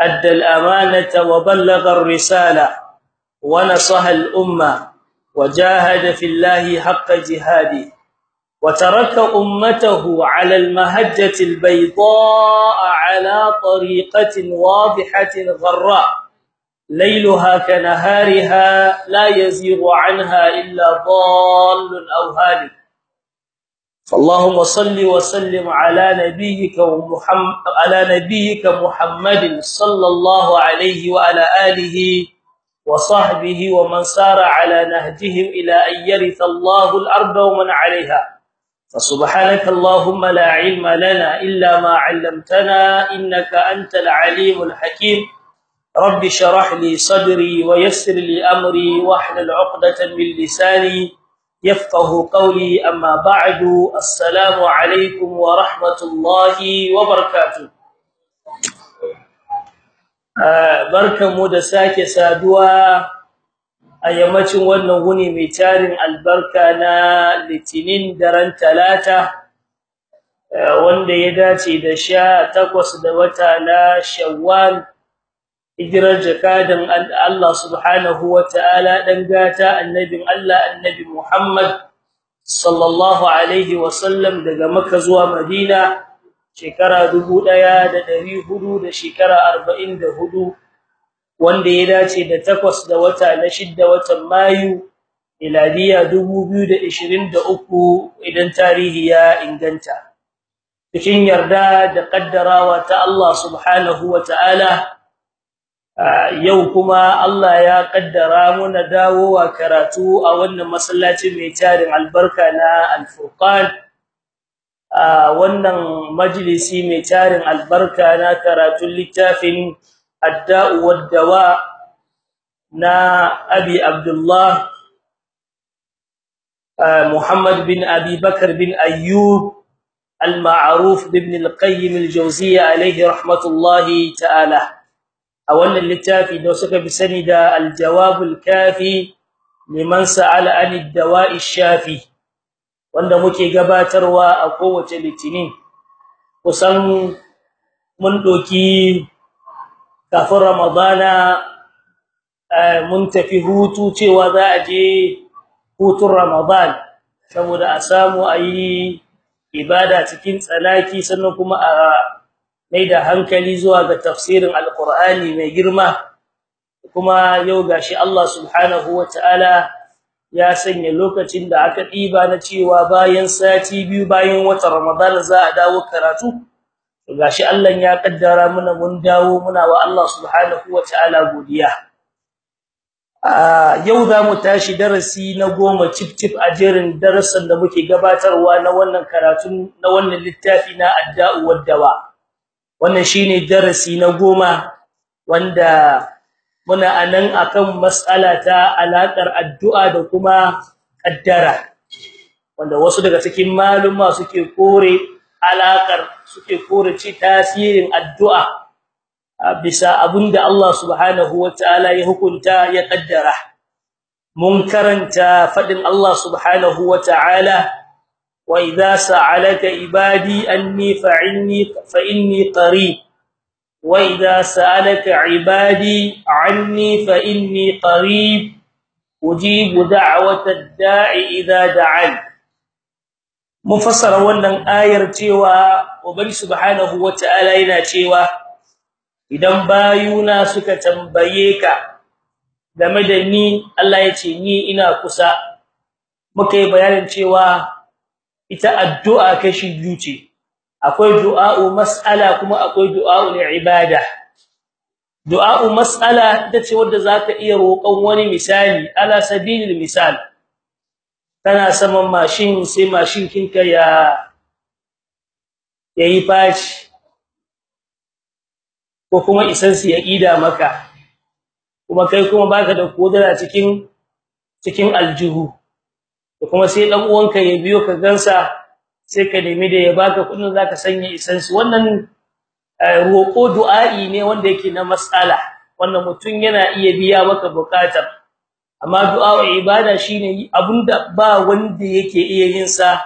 أدى الأمانة وبلغ الرسالة ونصح الأمة وجاهد في الله حق جهاده وترك أمته على المهجة البيضاء على طريقة واضحة غراء ليلها كنهارها لا يزيغ عنها إلا ضال أو هالك. فاللهم صل وسلم على نبيك ومحمد على نبيك محمد صلى الله عليه وعلى آله وصحبه ومن سار على نهجهم إلى أن يرث الله الأرض ومن عليها. فسبحانك اللهم لا علم لنا إلا ما علمتنا إنك أنت العليم الحكيم. رب شرح لي صدري ويسر لي أمري واحلل عقدة من لساني يفقه قولي اما بعد السلام عليكم ورحمه الله وبركاته barkanmu da sake saduwa a yammacin wannan wuni mai tarin albarka na litinin daren talata wanda ya dace da 18 da wata na shawwal hijirar jakadan Allah subhanahu wataala dan gata annabin Allah annabi Muhammad sallallahu alaihi wasallam daga Makka zuwa Madina shekara 1400 da shekara 44 wanda ya dace da takwas da wata na shidda watan Mayu miladiya 2023 idan tarihi ya inganta. Cikin yarda da kaddarawa ta Allah subhanahu wataala yau kuma Allah ya kaddara muna dawowa karatu a wannan masallacin mai tarin albarka na Al-Furqan. Wannan majalisi mai tarin albarka na karatun littafin Ad-Da'u wad-Dawa na Abi Abdullah Muhammad bin Abi Bakar bin Ayyub al-Ma'ruf ibn al-Qayyim al-Jawziyya alayhi rahmatullahi ta'ala. A wannan littafi da suka bi sani da al-jawabul kafi liman sa'ala anid dawa'i shafi wanda muke gabatarwa a kowace litinin. Kusan mun doki kafin ramadana mun tafi hutu cewa za a je hutun ramadan saboda a samu ayi ibada cikin tsalaki sannan kuma a mai da hankali zuwa ga tafsirin alqur'ani mai girma. Kuma yau gashi Allah subhanahu wataala ya sanya lokacin da aka diba na cewa bayan sati biyu bayan watan ramadan za a dawo karatu gashi Allah ya kaddara muna mun dawo muna wa Allah subhanahu wataala godiya. Yau za mu tashi darasi na goma cip a jerin darasan da muke gabatarwa na wannan karatun na wannan littafi na adda'u wad-dawa. Wannan shine darasi na goma wanda muna a nan akan mas'ala ta alakar addu'a da kuma kaddara wanda wasu daga cikin maluma suke kore alakar suke kore ci tasirin addu'a bisa abin da Allah subhanahu wataala ya hukunta ya kaddara mun karanta faɗin Allah subhanahu wataala وإذا سألك عبادي أني فعني فإني قريب وإذا سألك عبادي عني فإني قريب أجيب دعوة الداع إذا دعان مفسر wannan ayar cewa ubangi subhanahu wataala yana cewa idan bayuna suka tambaye ka game da ni Allah ya ce ni ina kusa muka yi bayanin cewa ita addu'a kashi biyu ce. Akwai du'a'u mas'ala kuma akwai du'a'u ibada du'a'u mas'ala ita ce wanda zaka iya roƙon wani misali ala sabilil misal. Kana saman mashin sai mashin kinka ya yayi faci ko kuma isansu ya ida maka. Kuma kai kuma baka da kodara cikin cikin aljihu. Kuma sai dan uwanka ya biyo ka gansa sai ka nemi da ya baka kuɗin zaka sanya isansu. Wannan roko du'a'i ne wanda yake na mas'ala. Wannan mutun yana iya biya maka buƙatar amma du'a ibada shine abunda ba wanda yake iya yin sa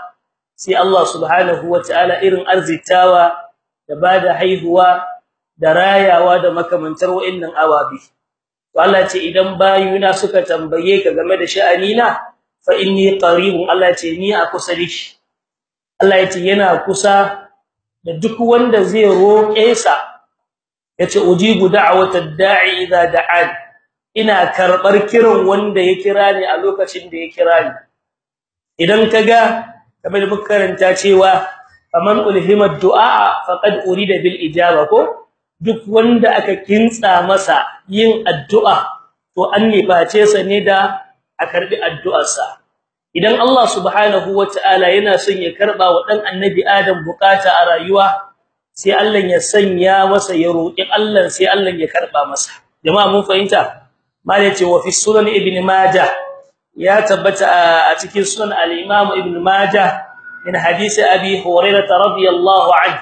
sai Allah subhanahu wataala irin arzitawa da ba da haihuwa da rayawa da makamantar wa'annan awabi. To Allah ce idan bayuna suka tambaye ka game da sha'anina fa inni qaribun. Allah ce ni a kusa dake Allah ya ce yana kusa da duk wanda zai roƙe sa. Yace ujibu da'watad da'i idza da'an ina karɓar kiran wanda ya kira ni a lokacin da ya kira ni. Idan kaga kamar muka karanta cewa faman ulhima du'a faqad urida bil ijaba ko? Duk wanda aka kintsa masa yin addu'a to an niface sa ne da a karɓi addu'arsa. Idan Allah subhanahu wataala yana son ya karɓa wa dan annabi Adam buƙata a rayuwa sai Allah ya sanya masa ya roki Allah sai Allah ya karɓa masa. Jama'a mun fahimta? Malace wa fi sunan ibn majah. Ya tabbata a cikin sunan al-imam ibn majah min hadisi abi hurairah radiyallahu anhu.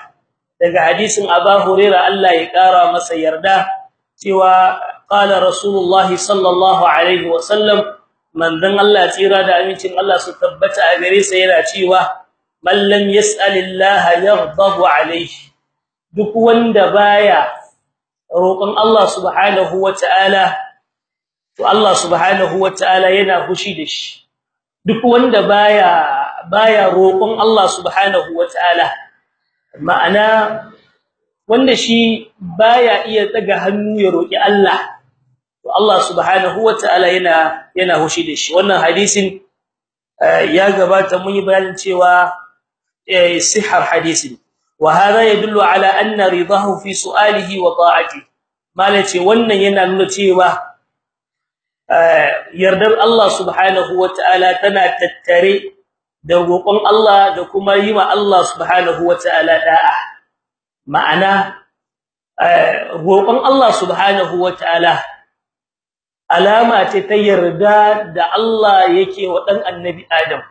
Daga hadisin Abu Hurairah Allah ya kara masa yarda cewa qala rasulullahi sallallahu alaihi wasallam manzon Allah tsira da amincin Allah su tabbata a gare sa yana cewa man lam yas'alillaha yaghdabu alaihi duk wanda baya roƙon Allah subhanahu wataala to Allah subhanahu wataala yana fushi da shi. Duk wanda baya baya roƙon Allah subhanahu wataala ma'ana wanda shi baya iya daga hannu ya roki Allah to Allah subhanahu wataala yana yana hushi da shi. Wannan hadisin ya gabata mun yi bayanin cewa sihar hadisin. Wa hada yadullu ala anna ridahu fi su'alihi wa ta'ati. Malace wannan yana nuna cewa yardar Allah subhanahu wataala tana tattare da roƙon Allah da kuma yi ma Allah subhanahu wataala da'a. Ma'ana roƙon Allah subhanahu wataala alama ce ta yarda da Allah yake wa dan annabi Adam.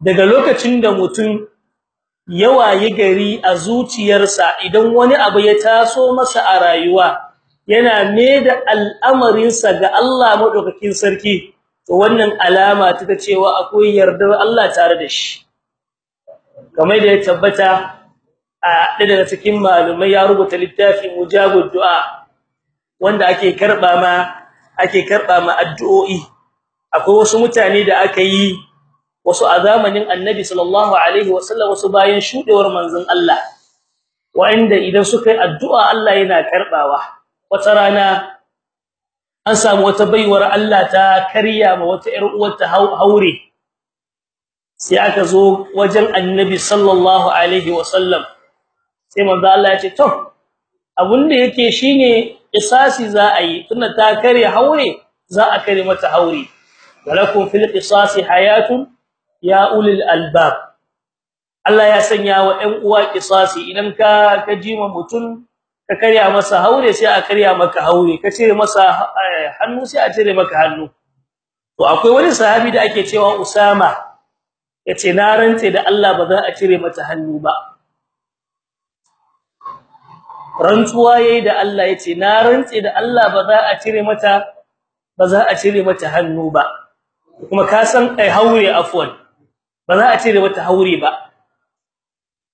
Daga lokacin da mutum yawa yi gari a zuciyarsa idan wani abu ya taso masa a rayuwa yana da al'amarinsa ga Allah madaukakin sarki to wannan alama ta cewa akwai yardar Allah tare da shi. Kamar da ya tabbata a daga cikin malumai ya rubuta littafin mujabud du'a wanda ake karɓa ma ake karɓa ma addu'o'i. Akwai wasu mutane da aka yi wasu a zamanin annabi sallallahu alaihi wasallam wasu bayan shudewar manzon Allah wanda idan suka yi addu'a Allah yana karbawa wata rana an samu wata baiwar Allah ta karya ma wata ƴar uwarta haure. Sai aka zo wajen annabi sallallahu alaihi wasallam. Sai manzo Allah ya ce to abunda yake shine qisasi za a yi tunda ta karya haure za a kare mata haure. Walakum fil qisasi hayatun ya ulil albab. Allah ya sanya wa ɗan uwa qisasi idan ka ka jima mutun ka karya masa haure sai a karya maka haure. Ka cire masa hannu sai a cire maka hannu. To akwai wani sahabi da ake cewa Usama ya ce na rantse da Allah ba za a cire mata hannu ba. Rantsuwa yayi da Allah ya ce na rantse da Allah ba za a cire mata ba za a cire mata hannu ba. Kuma ka san kai haure afwan. Ba za a cire mata haure ba.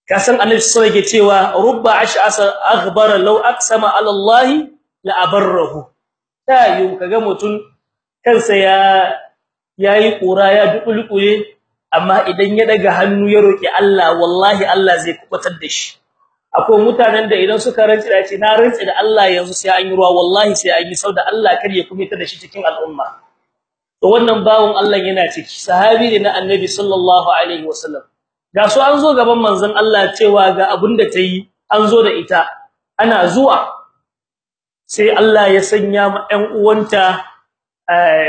Ka san annabi sallallahu alaihi cewa rubba ash'asa aghbara law aqsama ala Allah la abarrahu. Tayu kaga mutun kansa ya yayi kura ya dukulkule amma idan ya daga hannu ya roki Allah wallahi Allah zai kubatar da shi. Akwai mutanen da idan suka rantsi da ce na rantsi da Allah yanzu sai an yi ruwa wallahi sai an yi sauda Allah kar ya kumita da shi cikin al'umma. To wannan bawon Allah yana ciki sahabi ne na annabi sallallahu alaihi wasallam. Ga su an zo gaban manzon Allah cewa ga abin da tayi an zo da ita ana zuwa. Sai Allah ya sanya ma ɗan uwanta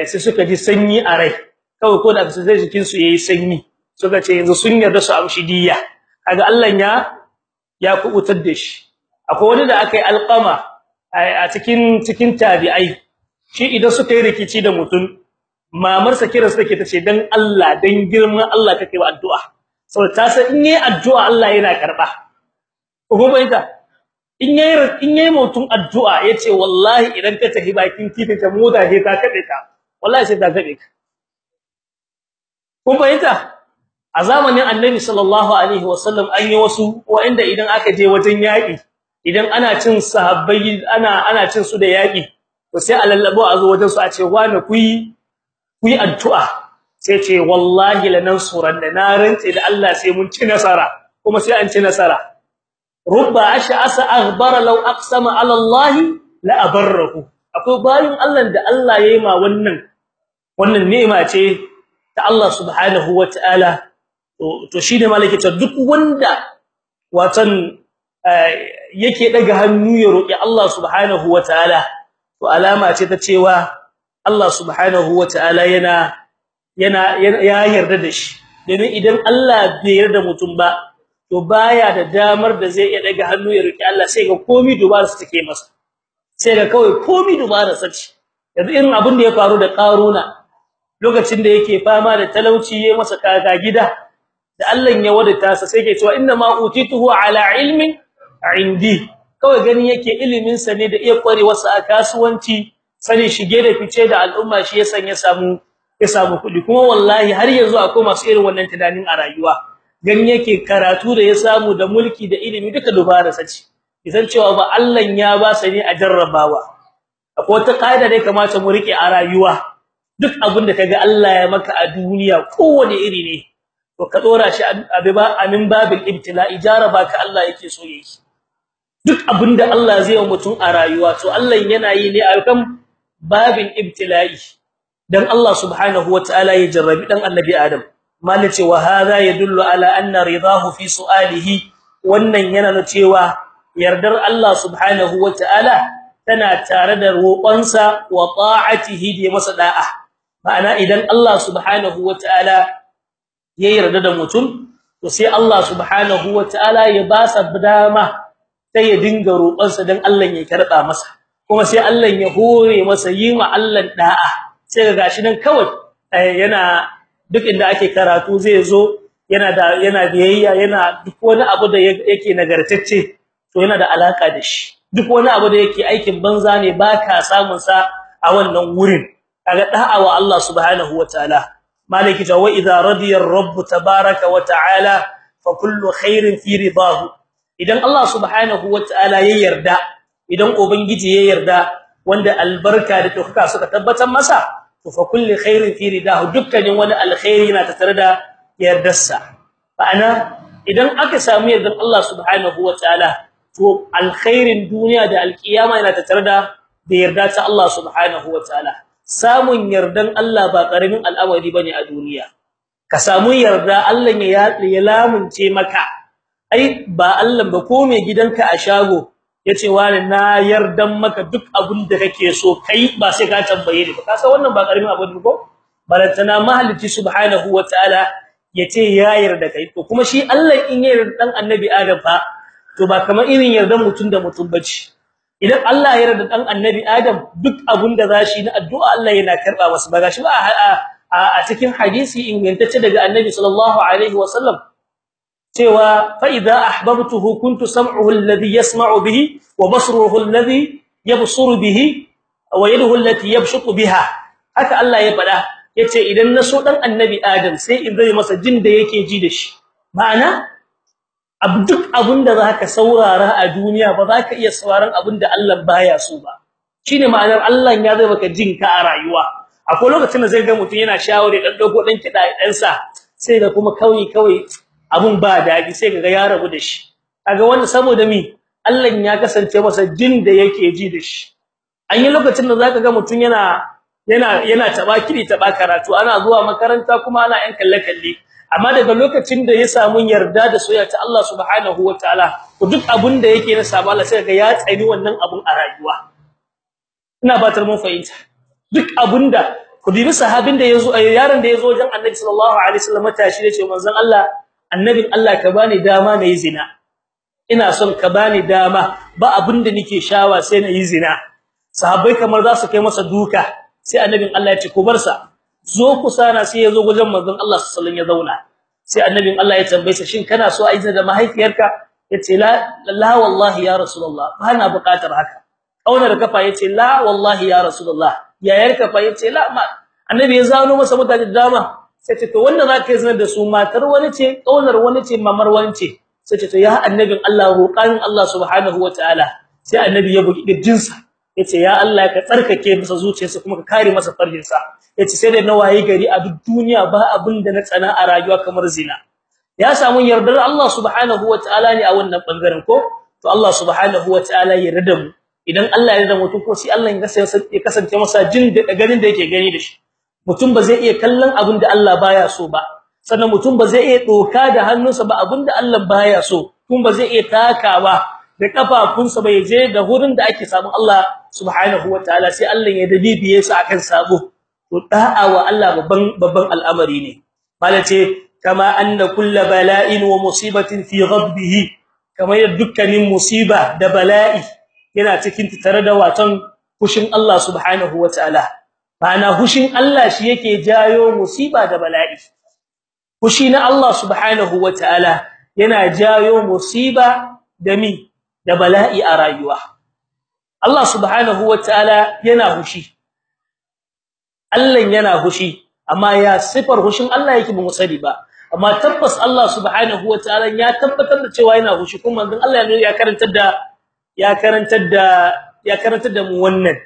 sai suka ji sanyi a rai. Kawai ko da su zai jikin su yayi sanyi suka ce yanzu sun yarda su amshi diyya. Kaga Allah ya ya kuɓutar da shi. Akwai wani da akai alqama a cikin cikin tabi'ai. Shi idan suka yi rikici da mutum mamarsa kira su take tace dan Allah dan girman Allah kake ba addu'a. Saboda ta san in yayi addu'a Allah yana karɓa ko bayanta in yayi in yayi mutum addu'a ya ce wallahi idan ka tafi bakin titin ta mota he ta kade ka. Wallahi sai ta kade ka. Ko bayanta a zamanin annabi sallallahu alaihi wasallam an yi wasu wanda idan aka je wajen yaki idan ana cin sahabbai ana ana cin su da yaki to sai a a zo wajen su a ce wani kuyi kuyi addu'a. Sai ce wallahi lanansuran da na da Allah sai mun ci nasara kuma sai an ci nasara. Rubba ash'asa aghbara law aqsama ala Allah la abarrahu akwai bayin Allah da Allah yayi ma wannan wannan ni'ima ce ta Allah subhanahu wataala to shine malaki ta duk wanda watan yake daga hannu ya roki Allah subhanahu wataala to alama ce ta cewa Allah subhanahu wataala yana yana ya yarda da shi. Domin idan Allah bai yarda mutum ba to baya da damar da zai iya daga hannu ya roki Allah sai ga komai dubara su take masa. Sai ga kawai komai dubara sa ce. Yanzu irin abin da ya faru da Qaruna lokacin da yake fama da talauci yayin masa kaga gida da Allah ya wadata sa sai ke cewa inna ma utituhu ala ilmin indi. Kawai gani yake ilimin sa ne da iya kwarewarsa a kasuwanci sani shige da fice da al'umma shi ya sanya samu ya samu kuɗi kuma wallahi har yanzu akwai masu irin wannan tunanin a rayuwa. Gani yake karatu da ya samu da mulki da ilimi duka dubara sace idan cewa ba Allah ya ba sa ne a jarrabawa. Akwai wata kaida da kamata mu riƙe a rayuwa. Duk abin da kaga Allah ya maka a duniya kowane iri ne. To ka dora shi abiba amin babil ibtila ijaraba ka Allah yake so yake duk abin da Allah zai yi mutum a rayuwa to Allah yana yi ne a kan babin ibtila'i. Dan Allah subhanahu wataala ya jarrabi dan annabi Adam. Malace wa hadha yadullu ala anna ridahu fi su'alihi. Wannan yana nuna cewa yardar Allah subhanahu wataala tana tare da roƙonsa wa ta'atihi da masa da'a. Ma'ana idan Allah subhanahu wataala ya yarda da mutum to sai Allah subhanahu wataala ya ba sa dama sai ya dinga roƙonsa dan Allah ya karɓa masa. Kuma sai Allah ya hore masa yi ma Allah da'a sai ga gashi nan kawai yana duk inda ake karatu zai zo yana da yana biyayya yana duk wani abu da yake nagartacce to yana da alaka da shi. Duk wani abu da yake aikin banza ne baka samun sa a wannan wurin. Kaga da'a wa Allah subhanahu wataala maliki ta wa idza radiya ar-rabb tabaaraka wa ta'ala fa idan Allah subhanahu wataala ya yarda idan ubangiji ya yarda wanda albarka da tuka suka tabbatar masa to fa kullu khairin fi ridahu dukkanin wani alkhairi yana tattare da yardarsa. Ma'ana idan aka samu yardan Allah subhanahu wataala to alkhairin duniya da alkiyama yana tattare da da yarda ta Allah subhanahu wataala samun yardan Allah ba ƙaramin al'amari ba ne a duniya. Ka samu yarda Allah ya ya lamunce maka. Ai ba Allah ba ko mai gidanka a shago ya ce wani na yardan maka duk abin da kake so kai ba sai ka tambaye ni ba. Ka san wannan ba ƙaramin abu ko? Balantana mahalicci subhanahu wataala ya ce ya yarda kai. To kuma shi Allah in ya yarda dan annabi Adam fa to ba kamar irin yardan mutum da mutum bace idan Allah ya yarda dan annabi Adam duk abin da zashi na addu'a Allah yana karɓa masa. Ba gashi ba a cikin hadisi ingantacce daga annabi sallallahu alaihi wasallam cewa fa idza ahbabtuhu kuntu sam'uhu alladhi yasma'u bihi wa basruhu alladhi yabsuru bihi wa yaduhu allati yabshutu biha. Haka Allah ya fada ya ce idan na so dan annabi Adam sai in zai masa jin da yake ji da shi. Ma'ana duk abin da zaka saurara a duniya ba zaka iya sauraron abin da Allah baya so ba. Shine ma'anar Allah ya zai maka jinka a rayuwa. Akwai lokacin da zai ga mutun yana shawari dan dogo dan kida dan sa sai ga kuma kawai kawai abun ba daɗi sai ga ya rabu da shi. Kaga wannan saboda mi Allah ya kasance masa jin da yake ji da shi. An yi lokacin da zaka ga mutun yana yana yana taba kiri taba karatu ana zuwa makaranta kuma ana yan kalle kalle amma daga lokacin da ya samu yarda da soyayya ta Allah subhanahu wataala duk abun da yake na sabo Allah sai ga ya tsani wannan abun a rayuwa. Ina batar mun fahimta. Duk abunda ku dibi sahabin da ya zo yaron da ya zo wajen Annabi sallallahu alaihi wasallam tashi ya ce manzon Allah annabin Allah ka bani dama na yi zina. Ina son ka bani dama. Ba abin da nake shawa sai na yi zina. Sahabbai kamar za su kai masa duka. Sai annabin Allah ya ce ku bar sa. Zo ku sana sai ya zo gujen manzon Allah sallallahu alaihi wasallam ya zauna. Sai annabin Allah ya tambaye sa shin kana so a yi da mahaifiyarka? Yace la la wallahi ya rasulullah ba na buƙatar haka. Kaunar kafa ya ce la wallahi ya rasulullah. Yayar kafa ya ce la ma annabi ya zano masa mutane dama. Sai ce to wanda zaka yi zina da su matar wani ce ƙaunar wani ce mamar wani ce? Sai ce to ya annabin Allah roƙan Allah subhanahu wataala sai annabi ya bugi jinsa ya ce ya Allah ka tsarkake masa zuciyarsa kuma ka kare masa farjinsa. Yace sai da nawayi gari a duk duniya ba abin da na tsana a rayuwa kamar zina. Ya samu yardar Allah subhanahu wataala ne a wannan ɓangaren ko? To Allah subhanahu wataala ya yarda mu. Idan Allah ya yarda mutum ko sai Allah ya kasance masa jin da ganin da yake gani da shi. Mutum ba zai iya kallon abin da Allah baya so ba. Sannan mutum ba zai iya doka da hannunsa ba abin da Allah baya so. Kuma ba zai iya takawa da kafafunsa bai je da hurin da ake samu Allah subhanahu wataala sai Allah ya dabibiye su akan sabo. To da'a wa Allah babban babban al'amari ne. Malace kama anna kullu bala'in wa musibatin fi ghadbihi. Kamar dukkanin musiba da bala'i yana cikin tare da watan fushin Allah subhanahu wataala bana fushin Allah shi yake jayo musiba da bala'i. Fushi na Allah subhanahu wataala yana jayo musiba da mi? Da bala'i a rayuwa. Allah subhanahu wataala yana hushi. Allah yana hushi amma ya sifar hushin Allah yake mu sani ba. Amma tabbas Allah subhanahu wataala ya tabbatar da cewa yana hushi kuma manzon Allah ya karantar da ya karantar da ya karantar da mu wannan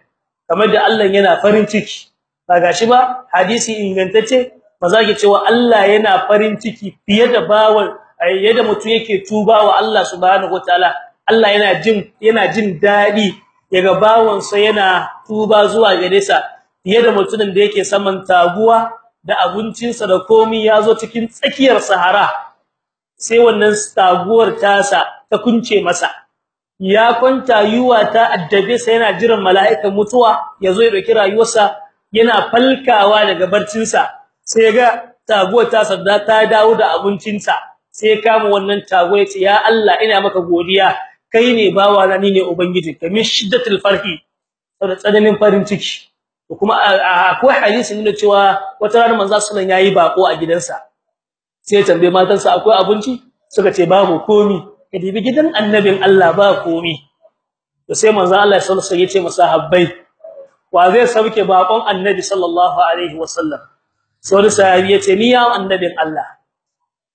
kamar da Allah yana farin ciki. Ba gashi ba hadisi ingantacce maza ke cewa Allah yana farin ciki fiye da bawon yadda mutum yake tuba wa Allah subhanahu wataala Allah yana jin yana jin daɗi yaga bawon sa yana tuba zuwa gare sa fiye da mutumin da yake saman taguwa da abincinsa da komai ya zo cikin tsakiyar sahara. Sai wannan taguwar tasa ta kunce masa. Ya kwanta yuwa ta addabe sa yana jiran mala'ikan mutuwa ya zo ya ɗauki rayuwarsa yana falkawa daga barcinsa. Sai ga taguwar tasa da ta dawo da abincinsa. Sai kama wannan taguwa ya ce ya Allah ina maka godiya. Kai ne bawa na ni ne ubangiji. Kamin shiddatul farhi saboda tsananin farin ciki. Kuma akwai hadisi ne cewa wata rana manzo sallallahu yayi bako a gidansa. Sai ya tambaye matansa akwai abinci? Suka ce babu komi. Kadibi gidan annabin Allah ba komi. To sai manzo Allah sallallahu alaihi wasallam ya ce masahabbai wa zai sauke bakon annabi sallallahu alaihi wasallam? Sai wani sahabi ya ce ni ya annabin Allah.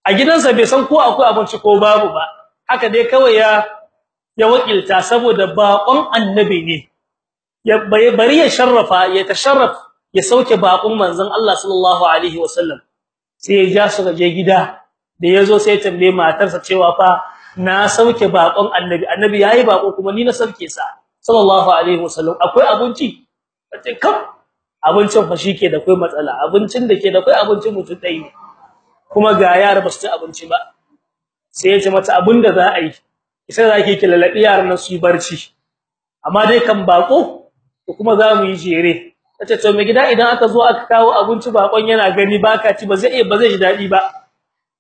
A gidansa bai san ko akwai abinci ko babu ba. Haka dai kawai ya ya wakilta saboda bakon annabi ne. Ya bari ya sharrafa ya tasharraf ya sauke bakon manzon Allah sallallahu alaihi wasallam. Sai ya ja su je gida da ya zo sai ya tambaye matarsa cewa fa na sauke bakon annabi annabi yayi bako kuma ni na sauke sa. Sallallahu alaihi wasallam akwai abinci? Kace kam abincin fa shike da kai matsala abincin da ke da kai abincin mutum dai kuma ga yara ba su ci abinci ba. Sai ya ce mata abin da za a yi sai zaki ki lalabi yaran nan su barci. Amma dai kan bako ko kuma za mu yi jere. Tace to me gida idan aka zo aka kawo abinci bakon yana gani baka ci ba zai iya ba zai ji daɗi ba.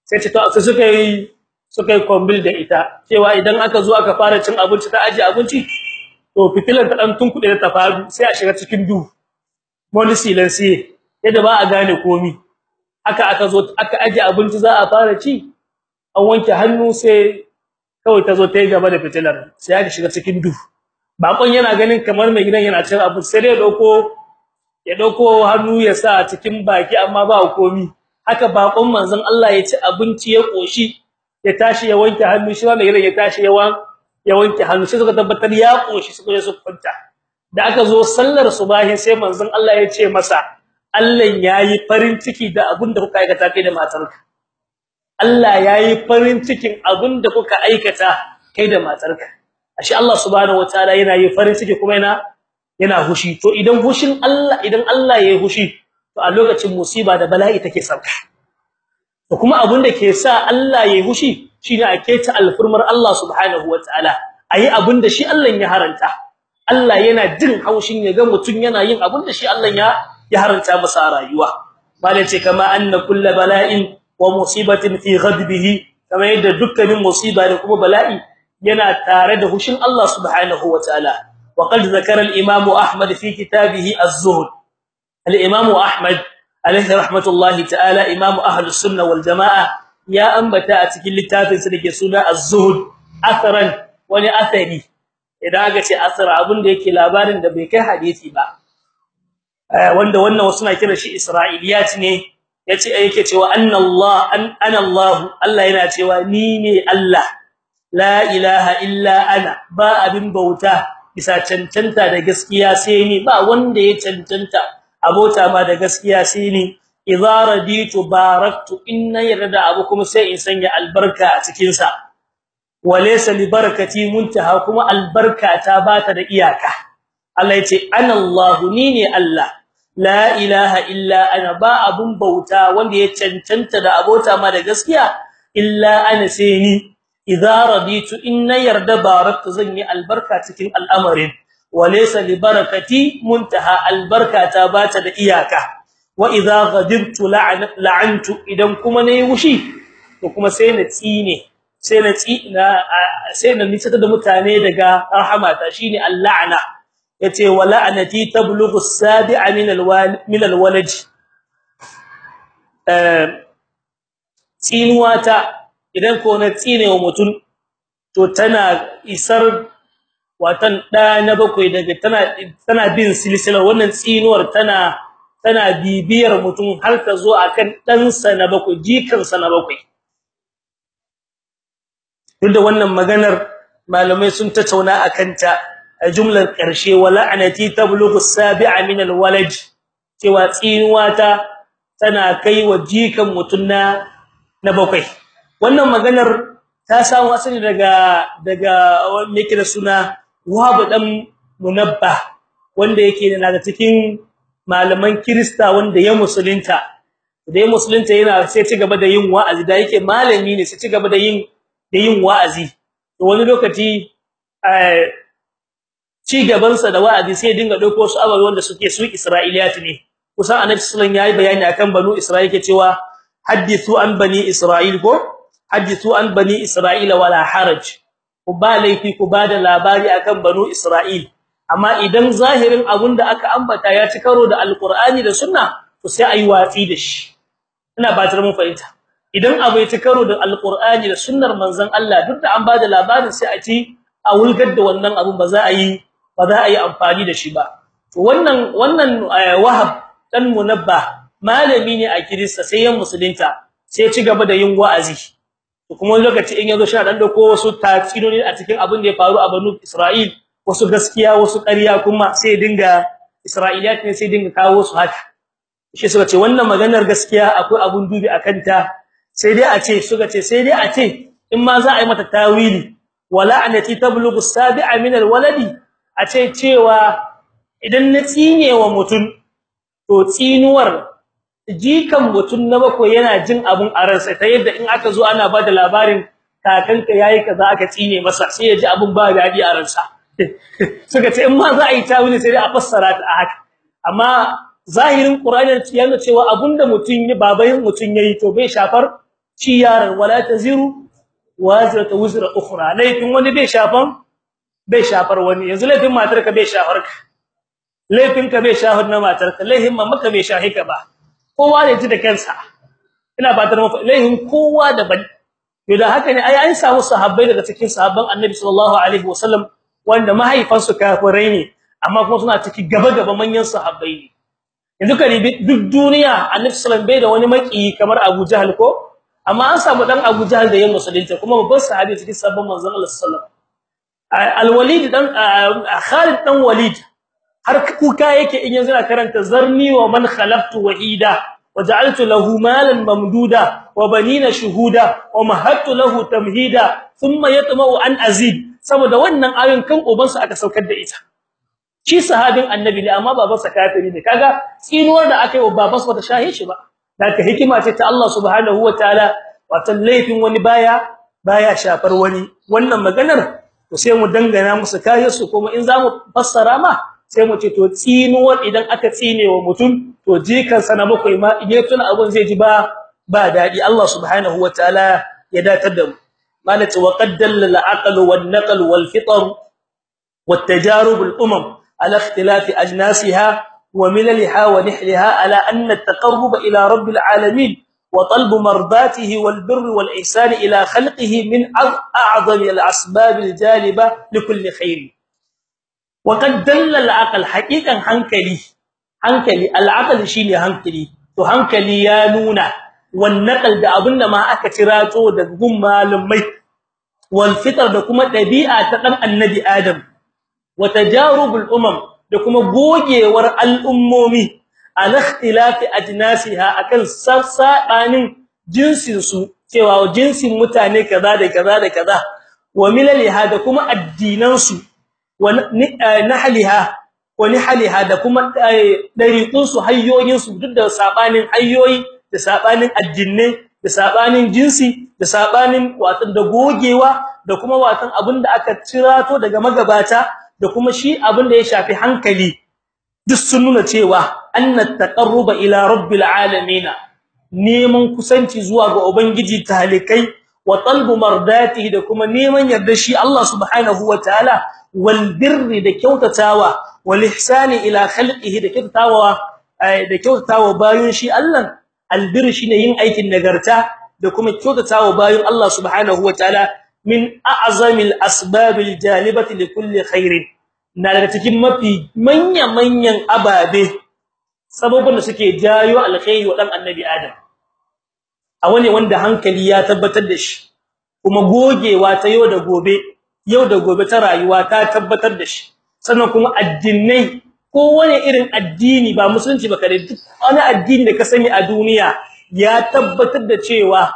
Sai ce to sai suka yi suka yi kombil da ita. Cewa idan aka zo aka fara cin abinci ta aje abinci to fitilar ta dan tunkude ta fadu sai a shiga cikin duhu. Wani silansi yadda ba a gane komi. Aka aka zo aka aje abinci za a fara ci an wanke hannu sai kawai ta zo ta yi gaba da fitilar sai aka shiga cikin duhu. Bakon yana ganin kamar mai gidan yana cin abu sai dai ɗauko ya ɗauko hannu ya sa cikin baki amma ba komi. Haka bakon manzon Allah ya ci abinci ya koshi ya tashi ya wanke hannu shi ma mai gidan ya tashi ya ya wanke hannu. Sai suka tabbatar ya koshi suka je su kwanta. Da aka zo sallar subahi sai manzon Allah ya ce masa Allah yayi farin ciki da abin da kuka aikata kai da matarka. Allah yayi farin cikin abin da kuka aikata kai da matarka. Ashe Allah subhanahu wataala yana yi farin ciki kuma yana yana hushi. To idan hushin Allah idan Allah yayi hushi to a lokacin musiba da bala'i take sauka. To kuma abin da ke sa Allah yayi hushi shine a keta alfurmar Allah subhanahu wataala ayi abin da shi Allah ya haranta. Allah yana jin haushin ya ga mutun yana yin abin da shi Allah ya ya haranta masa rayuwa. Malace kama anna kullu bala'in wa musibatin fi ghadbihi kamar yadda dukkanin musiba da kuma bala'i yana tare da hushin Allah subhanahu wataala wa qad zakara al-imam Ahmad fi kitabihi az-zuhd. Al-imam Ahmad alayhi rahmatullahi ta'ala imam ahlus sunnah wal jamaa ya ambata a cikin littafin sa dake suna az-zuhd atharan wani athari. Idan aka ce asar abin da yake labarin da bai kai hadisi ba. Eh, wanda wannan wasu na kira shi isra'iliyat ne. Ya ce yake cewa anna Allah ana Allah. Allah yana cewa ni ne Allah. La ilaha illa ana. Ba abin bauta bisa cancanta da gaskiya sai ni. Ba wanda ya cancanta abota ma da gaskiya sai ni. Idza raditu baraktu inna yarda abu kuma sai in sanya albarka a cikin sa walaysa li barakati muntaha kuma albarka ta bata da iyaka. Allah ya ce ana Allah ni ne Allah. La ilaha illa ana ba abun bauta wanda ya cancanta da abota ma da gaskiya illa ana sai ni. Idza raditu inna yarda baraktu zan yi albarka cikin al'amarin. Walaysa li barakati muntaha albarka ta bata da iyaka. Wa idza ghadibtu la'antu idan kuma na yi wushi to kuma sai na tsine. Sai na tsina sai na nitsata da mutane daga rahmata shine al-la'na. Ya ce wa la'nati tablughu as-sabi'a min al-walad. Tsinuwata idan ko na tsine wa mutum to tana isar watan da na bakwai daga tana tana bin silsilar wannan tsinuwar tana tana bibiyar mutum har ta zo akan dan sa na bakwai jikan sa na bakwai. Duk wannan maganar malamai sun tattauna akan ta jumlar ƙarshe wala anati tablughu as-sabi'a min al-walad cewa tsinuwata tana kai wa jikan mutun na bakwai. Wannan maganar ta samu asali daga daga yake da suna Wahab dan Munabba wanda yake da cikin malaman Kirista wanda ya musulunta. Da ya musulunta yana sai ci gaba da yin wa'azi da yake malami ne sai ci gaba da yin da yin wa'azi. To wani lokaci eh ci gaban sa da wa'azi sai dinga ɗauko su ababe wanda suke su Isra'iliyat ne. Kusan Annabi sallallahu alaihi wasallam yayi bayani akan banu Isra'il yake cewa hadithu an bani Isra'il ko? Hadithu an bani isra'ila wala haraj. Ku ba laifi ku ba da labari akan banu isra'il. Amma idan zahirin abunda aka ambata ya ci karo da alqur'ani da sunna to sai ayi watsi da shi. Ina batar mun fahimta. Idan abu ya ci karo da alqur'ani da sunnar manzon Allah duk da an ba da labarin sai a ci a wulgar da wannan abun ba za a yi ba za a yi amfani da shi ba. To wannan wannan wahab dan munabba malami ne a kirista sai yan musulunta sai ci gaba da yin wa'azi. Kuma lokaci in ya zo sha dan ɗauko wasu tatsinoni a cikin abin da ya faru a Banu Isra'il wasu gaskiya wasu ƙarya kuma sai dinga Isra'iliyat ne sai dinga kawo su haka. Shi suka ce wannan maganar gaskiya akwai abun dubi akan ta sai dai a ce suka ce sai dai a ce in ma za a yi mata tawili wala anati tablughu sabi'a min alwaladi a ce cewa idan na tsine wa mutun to tsinuwar jikan mutun na bakwai yana jin abun a ransa ta yadda in aka zo ana ba da labarin kakanka yayi kaza aka tsine masa sai ya ji abun ba daɗi a ransa. Suka ce in ma za a yi tawili sai a fassara ta haka. Amma zahirin qur'ani yana cewa abunda mutun ya babayin mutun yayi to bai shafar ci yaran wala taziru wazratu wuzra ukhra. Laifin wani bai shafan bai shafar wani. Yanzu laifin matarka bai shafar ka. Laifin ka bai shafar na matarka. Laifin mamaka bai shahika ba. Kowa ne ji da kansa. Ina fatar mu laifin kowa daban. To da haka ne ai an samu sahabbai daga cikin sahabban annabi sallallahu alaihi wasallam wanda mahaifansu kafirai ne amma kuma suna ciki gaba gaba manyan sahabbai ne. Yanzu ka ribi duk duniya annabi sallallahu bai da wani maki kamar Abu Jahl ko? Amma an samu dan Abu Jahl da ya musulunta kuma babban sahabi cikin sahabban manzon Allah sallallahu al-Walid dan Khalid dan Walid har kuka yake in yanzu na karanta zarni wa man khalaqtu wahida malan mamduda wa banina shuhuda wa mahattu lahu tamhida thumma yatma'u an azid. Saboda wannan ayoyin kan ubansa aka saukar da ita. Shi sahabin annabi ne amma babansa kafiri ne. Kaga tsinuwar da aka yi wa babansa bata shahe shi ba. Daga hikima ce ta Allah subhanahu wataala wato laifin wani baya baya shafar wani. Wannan maganar to sai mu dangana musu kayan su kuma in zamu fassara ma sai mu ce to tsinuwar idan aka tsine wa mutum to jikan sa na bakwai ma in ya tuna abun zai ji ba ba dadi Allah subhanahu wataala ya datar da mu malati wa qad dalla al-aql wan-naql wal-fitr wat-tajarub al-umam ala ikhtilaf ajnasiha wa milaliha wa nihliha ala anna at-taqarrub ila rabbil alamin وطلب مرضاته والبر والإحسان إلى خلقه من أعظم الأسباب الجالبة لكل خير. وقد دل العقل حقيقة هنكلي هنكلي العقل شيني هنكلي. حنكلي يا يانونا والنقل ده ما أكتراته ده لمي. والفطر ده كما تبيئة تقن النبي آدم. وتجارب الأمم ده كما بوجي ورأى الأمومي. Ala ikhtilafi ajnasiha akan sassabanin jinsin su cewa jinsin mutane kaza da kaza da kaza wa milaliha da kuma addinan su wa nahliha wa nihliha da kuma dariqun su hayyoyin su duk da sabanin hayyoyi da sabanin addinai da sabanin jinsi da sabanin watan da gogewa da kuma watan abin da aka cirato daga magabata da kuma shi abin da ya shafi hankali. Duk sun nuna cewa annat taqarruba ila rabbil alamin neman kusanci zuwa ga ubangiji talikai wa talbu mardatihi da kuma neman yarda shi Allah subhanahu wataala wal birri da kyautatawa wal ihsani ila khalqihi da kyautatawa da kyautatawa bayin shi Allah. Albir shine yin aikin nagarta da kuma kyautatawa bayin Allah subhanahu wataala min a'zamil asbabil jalibati likulli khairin. Na daga cikin mafi manya manyan ababe sababin da suke jayo alkhairi wa dan annabi adam. A wani wanda hankali ya tabbatar da shi kuma gogewa ta yau da gobe yau da gobe ta rayuwa ta tabbatar da shi. Sannan kuma addinai ko wani irin addini ba musulunci ba kare duk wani addini da ka sani a duniya ya tabbatar da cewa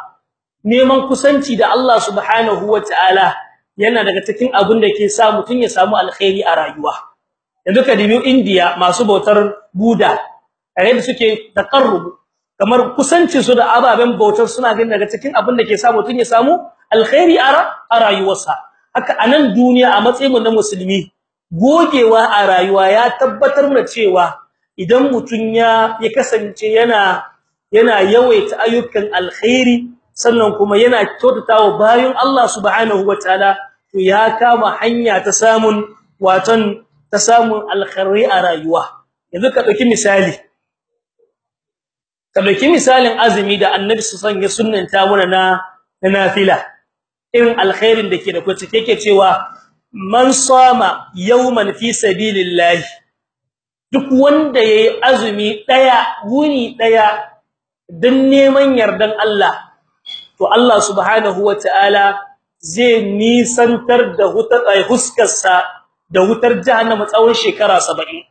neman kusanci da Allah subhanahu wataala yana daga cikin abin da ke sa mutun ya samu alkhairi a rayuwa. Yanzu ka dibi India masu bautar Buddha da suke taqarrub kamar kusancin su da ababen bautar suna ganin daga cikin abin da ke sa mutun ya samu alkhairi a rayuwarsa. Haka a nan duniya a matsayin mu na musulmi gogewa a rayuwa ya tabbatar da cewa idan mutun ya ya kasance yana yana yawaita ayyukan alkhairi sannan kuma yana kyautatawa bayan Allah subhanahu wataala to ya kama hanya ta samun watan ta samun alkhairi a rayuwa. Yanzu ka ɗauki misali. Ka ɗauki misalin azumi da annabi sallallahu ya sunnanta muna na na nafila. Irin alkhairin da ke da ƙwace yake cewa man sama yawman fi sabilillah duk wanda yayi azumi ɗaya wuni ɗaya dan neman yardan Allah to Allah subhanahu wataala zai nisantar da hutar ai huskarsa da wutar jahannama tsawon shekara 70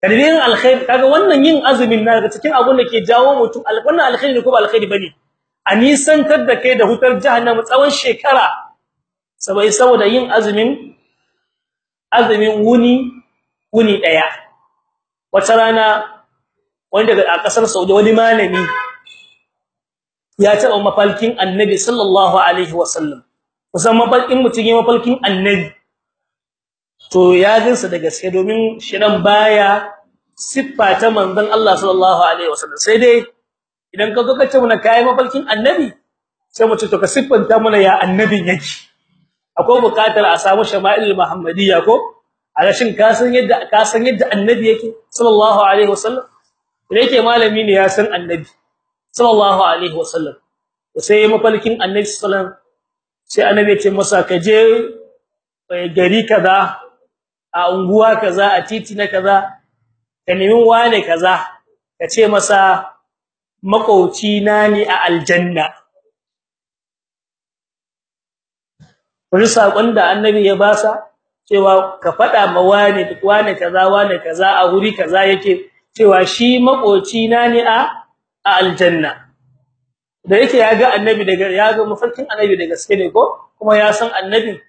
kadin alkhair kaga wannan yin azumin na daga cikin abun da ke jawo mutum wannan alkhairi ne ko ba alkhairi ba ne a nisantar da kai da hutar jahannama tsawon shekara sabai saboda yin azumin azumin wuni wuni ɗaya wata rana wanda daga ƙasar Saudi wani malami ya taba mafalkin annabi sallallahu alaihi wasallam. Kusan mafalkin mutum ya mafalkin annabi to ya gansa da gaske domin shirin baya siffa ta manzon Allah sallallahu alaihi wasallam. Sai dai idan ka zo ka ce muna kai mafalkin annabi sai mu ce to ka siffanta mana ya annabin yake. Akwai buƙatar a samu shama'il muhammadiyya ko? Alashin ka san yadda ka san yadda annabi yake sallallahu alaihi wasallam? Idan yake malami ne ya san annabi. Sallallahu alaihi wasallam. Sai mafalkin annabi sallallahu sai annabi ya ce masa ka je gari kaza a unguwa kaza a titi na kaza ka nemi wane kaza ka ce masa makauci na ne a aljanna. Wani saƙon da annabi ya basa cewa ka fada ma wane wane kaza wane kaza a wuri kaza yake cewa shi makoci na ne a a aljanna. Da yake yaga annabi daga yaga mafarkin annabi da gaske ne ko? Kuma ya san annabi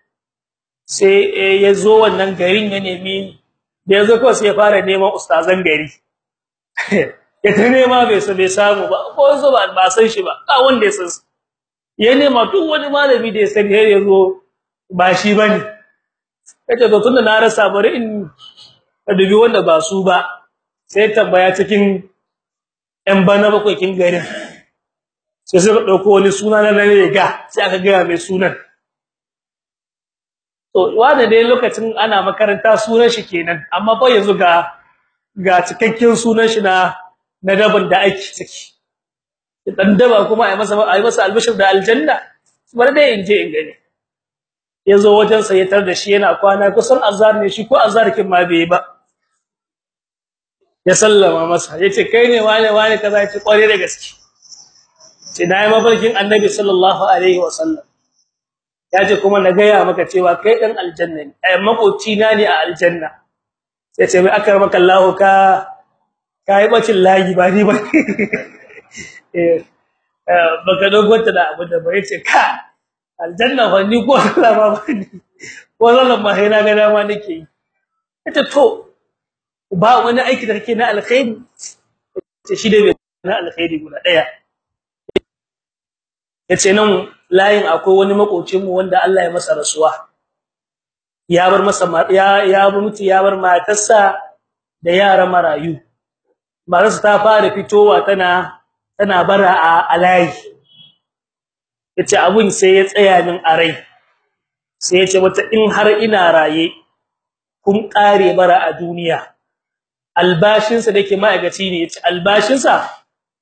sai ya zo wannan garin ya nemi da ya zo kawai sai ya fara neman ustazan gari. Ya ta nema bai so bai samu ba. Ko zo ba ba san shi ba. Ba wanda ya san ya nema duk wani malami da ya sani har ya zo ba shi ba ne kace to tunda na rasa bari in dubi wanda ba su ba. Sai tambaya cikin ɗan bana bakwai kin garin sai suka ɗauko wani suna na riga sai aka ga mai sunan. To wanda dai lokacin ana makaranta sunan shi kenan amma fa yanzu ga ga cikakken sunan shi na na daban da ake ciki dan daba kuma ai masa ai masa albishir da aljanna. Bar dai in je in gani. Yazo wajen sa ya tar da shi yana kwana kusan azhar ne shi ko azhar kin ma bai ba. Ya sallama masa ya ce kai ne wane wane kaza? Yace kware da gaske. Sai na yi mafarkin annabi sallallahu alaihi wasallam ya ce kuma na gaya maka cewa kai dan aljanna ne ai makoci na ne a aljanna. Sai ce mai akramaka Allah ka kai bacin layi ba ni ba. Eh baka dogonta da abu da bai ce ka aljanna fa ni ko Allah ba ko zan ma sai na ga dama nake yi. Ita to ba wani aiki da kake na alkhairi? Ce shi dai na alkhairi guda ɗaya ya ce nan layin akwai wani makocin mu wanda Allah ya masa rasuwa. Ya bar masa ya ya mutu ya bar matarsa da yara marayu. Marasa ta fara fitowa tana tana bara a alayi ya ce abun sai ya tsaya min a rai. Sai ya ce wata in har ina raye kun kare bara a duniya. Albashinsa dake ma'aikaci ne ya ce albashinsa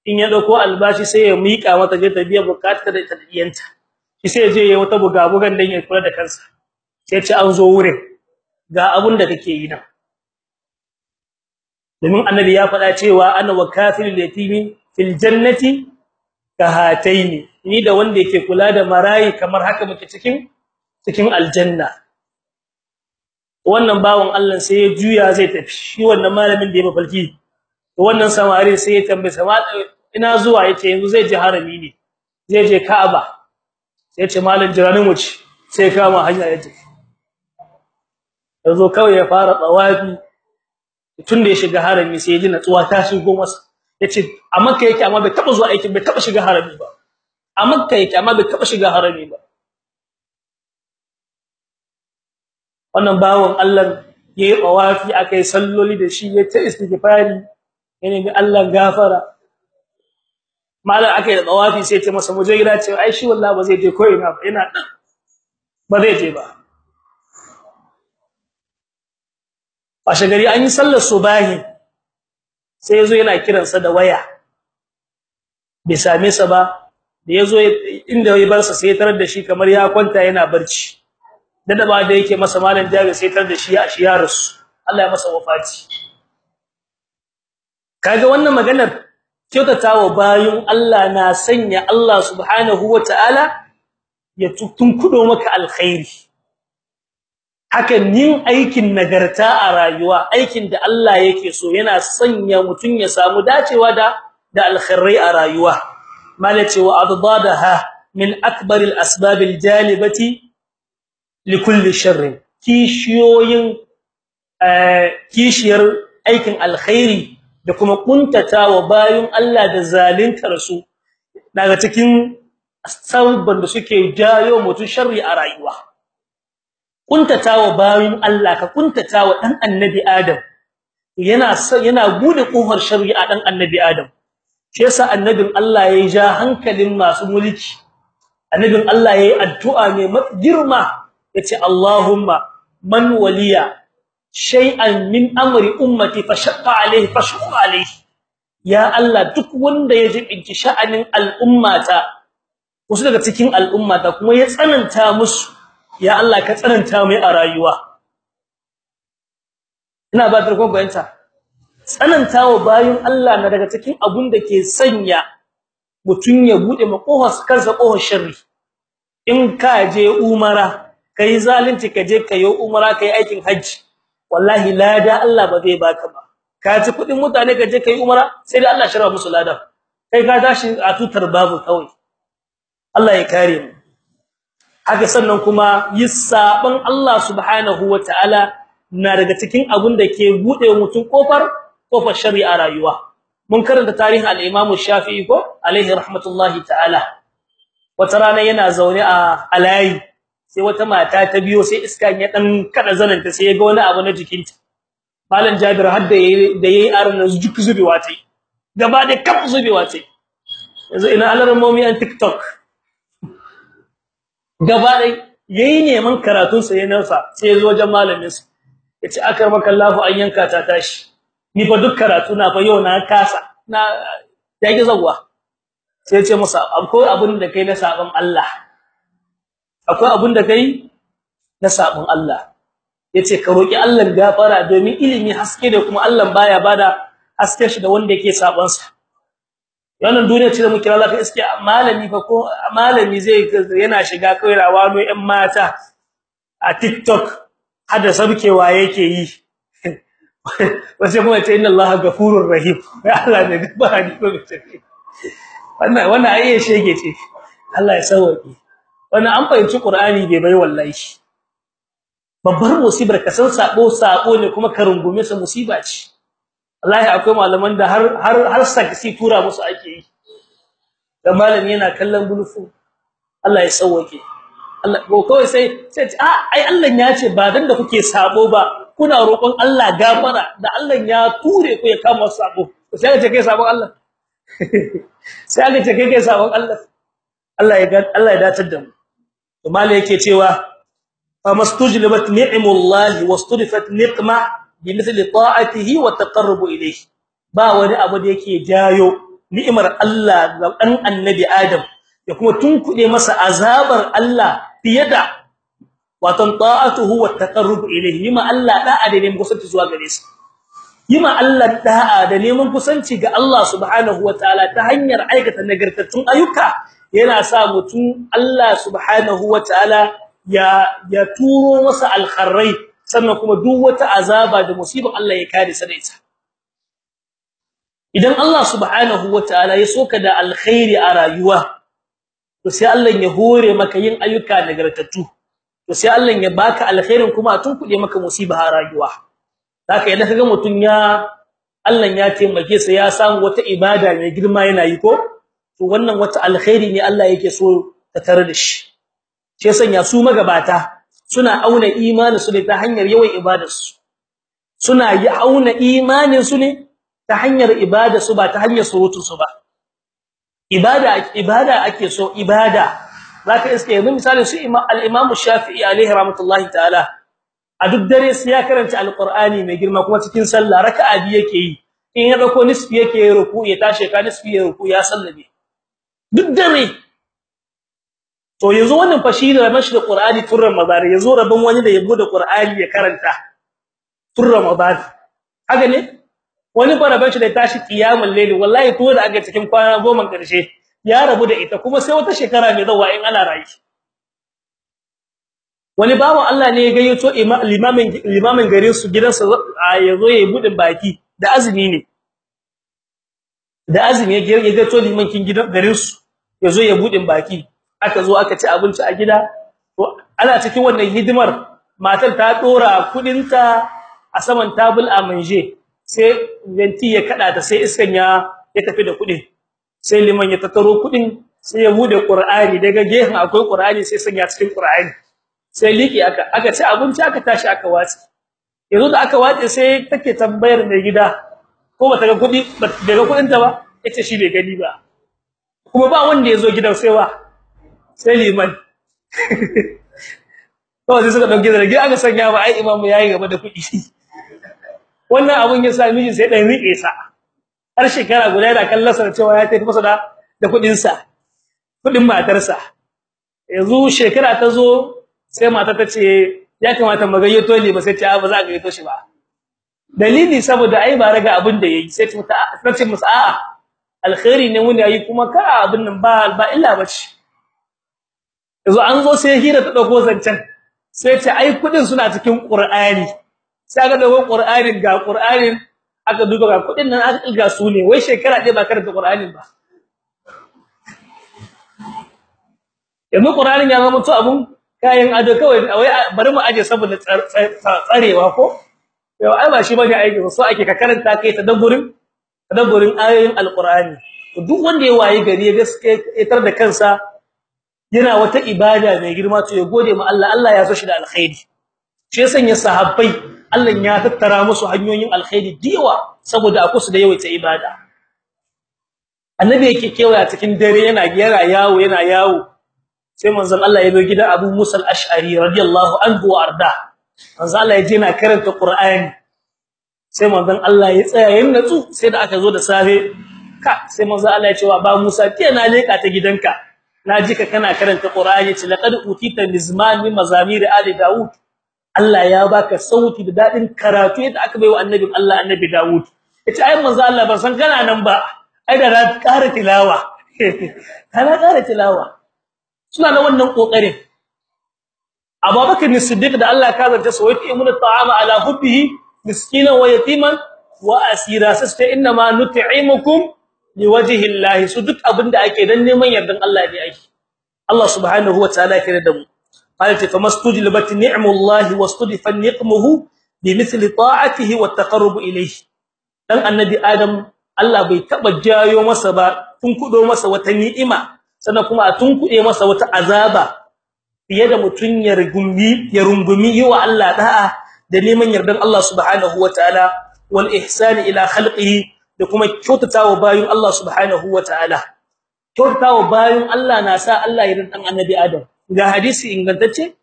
in ya ɗauko albashi sai ya mika mata je ta biya buƙatar da tadiyanta shi sai je ya wata bugabugan dan ya kula da kansa. Sai ce an zo wurin ga abun da kake yi nan. Domin annabi ya faɗa cewa ana wa kafilul yatimi fil jannati kahataini ni da wanda yake kula da marayi kamar haka muke cikin cikin aljanna. Wannan bawon Allah sai ya juya zai tafi. Shi wannan malamin da ya mafalki wannan samari sai ya tambaye sama ina zuwa? Yace yanzu zai je harami ne zai je Ka'aba. Sai ya ce malam jiranin mu ci. Sai kama hanya ya ce ya zo kawai ya fara tsawafi. Tunda ya shiga harami sai ya ji natsuwa ta shigo masa. Yace a Makka yake amma bai taba zuwa aikin bai taba shiga harami ba. A Makka yake amma bai taba shiga harami ba. Wannan bawon Allah yayi tawafi akai salloli da shi ya ta istighfari yana ga Allah gafara. Mallan akai da tawafi sai ce masa muje gida ce ai shi wallahi ba zai je ko ina ba ina ba zai je ba. Washe gari an yi sallar subahi sai ya zo yana kiransa da waya. Bai same sa ba da ya zo inda ya bar sa sai tarar da shi kamar ya kwanta yana barci. Da ba da yake masa malam jaga sai tar da shi ya shi rasu. Allah ya masa wafati. Kaga wannan maganar kyautatawa bayun Allah na sanya Allah subhanahu wataala ya tunkudo maka alkhairi. Hakan yin aikin nagarta a rayuwa aikin da Allah yake so yana sanya mutun ya samu dacewa da da alkhairai a rayuwa. Malace wa adadaha min akbaril asbabil jalibati likulli sharrin. Kishiyoyin kishiyar aikin alkhairi da kuma kuntatawa bayun Allah da zaluntar su daga cikin sabban da suke jayo mutun sharri a rayuwa. Kuntatawa bayun Allah ka kuntatawa dan annabi Adam. Yana yana buɗe ƙofar sharri a dan annabi Adam. Shi yasa annabin Allah yayi ja hankalin masu mulki. Annabin Allah yayi addu'a ne girma. Ya ce Allahumma man waliya shay'an min amri ummati fashaqqa alayhi fashaqqa alayhi. Ya Allah duk wanda ya jibinci sha'anin al'ummata wasu daga cikin al'ummata kuma ya tsananta musu ya Allah ka tsananta mai a rayuwa. Ina ba da bayanta tsanantawa bayin Allah na daga cikin abun da ke sanya mutun ya buɗe makohar kansa kohar sharri. In ka je umara kai zalunci ka je kai umara kai aikin haji wallahi lada Allah ba zai baka ba. Ka ci kuɗin mutane ka je kai umara sai da Allah shirya musu lada kai ka tashi a tutar babu kawai. Allah ya kare mu. Haka sannan kuma yi saban Allah subhanahu wataala na daga cikin abun da ke buɗe mutum ƙofar ƙofar shari'a rayuwa. Mun karanta tarihin al-Imam Shafi'i ko? Alaihi rahmatullahi ta'ala. Wata rana yana zaune a alayi sai wata mata ta biyo sai iskan ya dan kada zananta sai ya ga wani abu na jikinta. Malam Jabir hadda yayi da yayi arna juk zubewa tai gaba da kaf zubewa tai yanzu ina alarmomi an TikTok. Gaba dai yayi neman karatun sa yana sa sai ya zo wajen malamin sa. Yace akar maka Allahu an yanka ta tashi. Ni fa duk karatu na fa yau na kasa na yake zawwa sai ya ce masa akwai abun da kai na sabon Allah. Akwai abun da kai na sabon Allah. Yace ka roki Allah gafara domin ilimi haske da kuma Allah baya ba da haske shi da wanda yake sabon sa wannan duniya ce da muke Allah kai iske malami fa ko malami zai yana shiga kai rawano ƴan mata a TikTok hada sabkewa yake yi. Wace kuma ce inna Allah gafurur rahim. Ya Allah ne gafara ne ko wannan wannan ayye shege ce. Allah ya sauke wannan an fahimci Qur'ani bai bai wallahi. Babbar musibar ka san sabo sabo ne kuma ka rungume sa musiba ce. Wallahi akwai malaman da har har har saksi tura musu ake yi. Da malami yana kallon bulufu Allah ya sauke Allah ko kawai sai sai a ai Allah ya ce ba dan da kuke sabo ba kuna roƙon Allah gafara da Allah ya ture ku ya kama sabo. Sai ka ce kai sabon Allah. Sai aka ce kai kai sabon Allah. Allah ya Allah ya datar da mu. Malai yake cewa famastujlibat ni'mullahi wastudifat niqma bimithli ta'atihi wa taqarrubu ilayhi. Ba wani abu da yake jayo ni'imar Allah ga dan annabi Adam ya kuma tunkude masa azabar Allah fiye da watan ta'atuhu wa taqarrubu ilayhi yima Allah da neman kusanci zuwa gare sa. Yima Allah da'a da neman kusanci ga Allah subhanahu wataala ta hanyar aikata nagartattun ayyuka yana sa mutum Allah subhanahu wataala ya ya turo masa alkharrai sannan kuma duk wata azaba da musibar Allah ya kare sa da ita. Idan Allah subhanahu wataala ya soka da alkhairi a rayuwa to sai Allah ya hore maka yin ayyuka nagartattu. To sai Allah ya baka alkhairin kuma tun kude maka musiba a rayuwa. Haka idan kaga mutun ya Allah ya taimake sa ya samu wata ibada mai girma yana yi ko to wannan wata alkhairi ne Allah yake so ta tare da shi. Sai sanya su magabata suna auna imanin su ne ta hanyar yawan ibadar su suna yi auna imanin su ne ta hanyar ibadar ba ta hanyar surutun su ba. Ibada ibada ake so ibada. Zaka iske yanzu misalin su al-Imam Shafi'i alaihi rahmatullahi ta'ala a duk dare sai ya karanta alqur'ani mai girma kuma cikin sallah raka'a biyu yake yi. In ya ɗauko nisfi yake yi ruku ya tashi ka nisfi ya ruku ya sallame. Duk dare. To yanzu wannan fa shi da mashi da qur'ani tun ramadan. Yanzu rabon wani da yabo da qur'ani ya karanta tun ramadan. Haka ne? Wani baraban shi da tashi qiyamul layl wallahi to da aka cikin kwana goma ƙarshe ya rabu da ita kuma sai wata shekara mai zawa in ana rayi wani bawo Allah ne ya gayyato limamin limamin garin su gidansa ya zo yayi budin baki. Da azumi ne. Da azumi ya gayyato limankin gidan garin su ya zo ya budin baki. Aka zo aka ci abinci a gida. To ana cikin wannan hidimar matar ta dora kudinta a saman tabul a manje. Sai venti ya kada ta sai iskan ya ya tafi da kuɗin sai liman ya tattaro kuɗin sai ya buɗe qur'ani. Daga gehen akwai qur'ani sai sanya cikin qur'ani. Sai liki aka aka ci abinci aka tashi aka watsi yanzu da aka watsi sai take tambayar mai gida ko bata ga kuɗi daga kuɗin ta ba ya ce shi bai gani ba. Kuma ba wanda ya zo gidan sai wa? Sai liman. To sai suka ɗauke da aka sanya ba ai imamu yayi gaba da kuɗi wannan abun ya sa miji sai dan riƙe sa. Har shekara guda da kallarsa cewa ya tafi masa da da kuɗin sa kuɗin matarsa. Yanzu shekara ta zo sai mata ta ce ya kamata magayyato ne ba sai ta ba za ka gayyato shi ba. Dalili saboda ai ba raga abin da yayi. Sai ta ce musu a'a alkhairi ne mun yayi kuma ka abin nan ba ba illa bace yanzu an zo sai hira ta ɗauko zancen. Sai ce ai kuɗin suna cikin qur'ani. Sai aka dawo qur'anin ga qur'anin aka duba ga kuɗin nan aka ilga su ne. Wai shekara ɗaya ba karanta qur'anin ba. Yanzu qur'anin ya zama to abun kayan ado kawai wai bari mu aje saboda tsarewa ko? Yau ai ba shi ba ne aiki so ake ka karanta kai tadabburin tadabburin ayoyin alqur'ani. Duk wanda ya waye gari ya gaske tar da kansa yana wata ibada mai girma to ya gode ma Allah Allah ya so shi da alkhairi. Shi yasan ya sahabbai Allah ya tattara musu hanyoyin alkhairi diwa saboda akwai su da yawaita ibada. Annabi yake kewaya cikin dare yana yana yawo yana yawo. Sai manzon Allah ya zo gidan Abu Musa al-Ash'ari radiyallahu anhu arda. Manzon Allah ya je na karanta Qur'ani. Sai manzon Allah ya tsaya yin natsu sai da aka zo da safe. Ka sai manzon Allah ya ce wa ba Musa ke na leka ta gidanka. Naji ka kana karanta Qur'ani. Ce laqad utita mizman min mazamir ali Dawud. Allah ya baka sauti da daɗin karatu yadda aka baiwa annabin Allah annabi Dawud. Yace ai manzon Allah ban san kana nan ba. Ai da na tilawa. Kana ƙara tilawa. suna na wannan ƙoƙarin Abubakar Siddiq da Allah ka zanta sa wayati mun ta'ama ala hubbihi miskinan wa yatiman wa asira. Sasta inna ma nut'imukum liwajhi Allah su duk abin da ake dan neman yardan Allah ne ake. Allah subhanahu wa ta'ala ya da mu. Qalati famastujlibat ni'mullahi wastudifa niqmuhu bimithli ta'atihi wa taqarrub ilayhi. Dan annabi adam Allah bai taba jayo masa ba tun kudo masa wata ni'ima sannan kuma a tunkuɗe masa wata azaba fiye da mutun ya rugumi ya rungumi yiwa Allah da'a da neman yardan Allah subhanahu wataala wal ihsan ila khalqihi da kuma kyautatawa bayin Allah subhanahu wataala kyautatawa bayin Allah na sa Allah ya dan annabi Adam. Ga hadisi ingantacce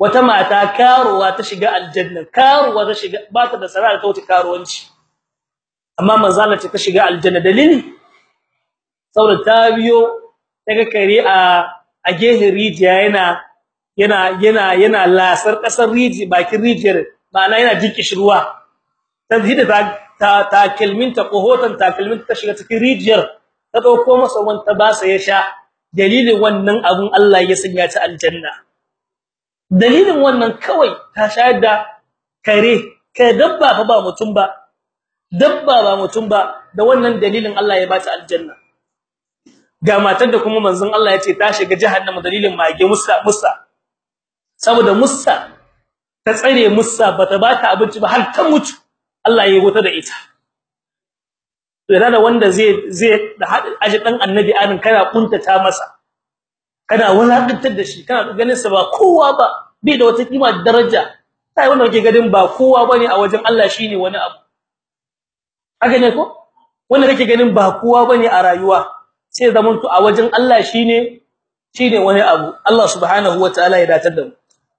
wata mata karuwa ta shiga aljanna karuwa ta shiga ba ta da sana'a ta wuce karuwanci. Amma manzala ta shiga aljanna. Dalili? Saboda ta biyo daga kare a a gehen rijiya yana yana yana yana lasar ƙasar riji bakin rijiyar ma'ana yana jin kishruwa tazhida ta ta takalminta kohotan takalminta ta shiga cikin rijiyar ta ɗauko masa wanta ba sa ya sha. Dalilin wannan abun Allah ya sanya ta aljanna. Dalilin wannan kawai ta shayar da kare kai dabba fa ba mutum ba dabba ba mutum ba da wannan dalilin Allah ya ba ta aljanna. Ga matar da kuma manzon Allah ya ce ta shiga jahannama dalilin mage musa musa. Saboda musa ta tsare musa bata bata abinci ba har ta mutu Allah ya gota da ita. Da wanda zai zai da aji dan annabi anin kana kuntata masa kana wulakantar da shi kana ganin sa ba kowa ba bai da wata kima da daraja. Sai wanda kake gadin ba kowa ba ne a wajen Allah shine wani abu. Haka ne ko? Wanda kake ganin ba kowa ba ne a rayuwa. Sai zamanto a wajen Allah shine shine wani abu. Allah subhanahu wataala ya datar da mu.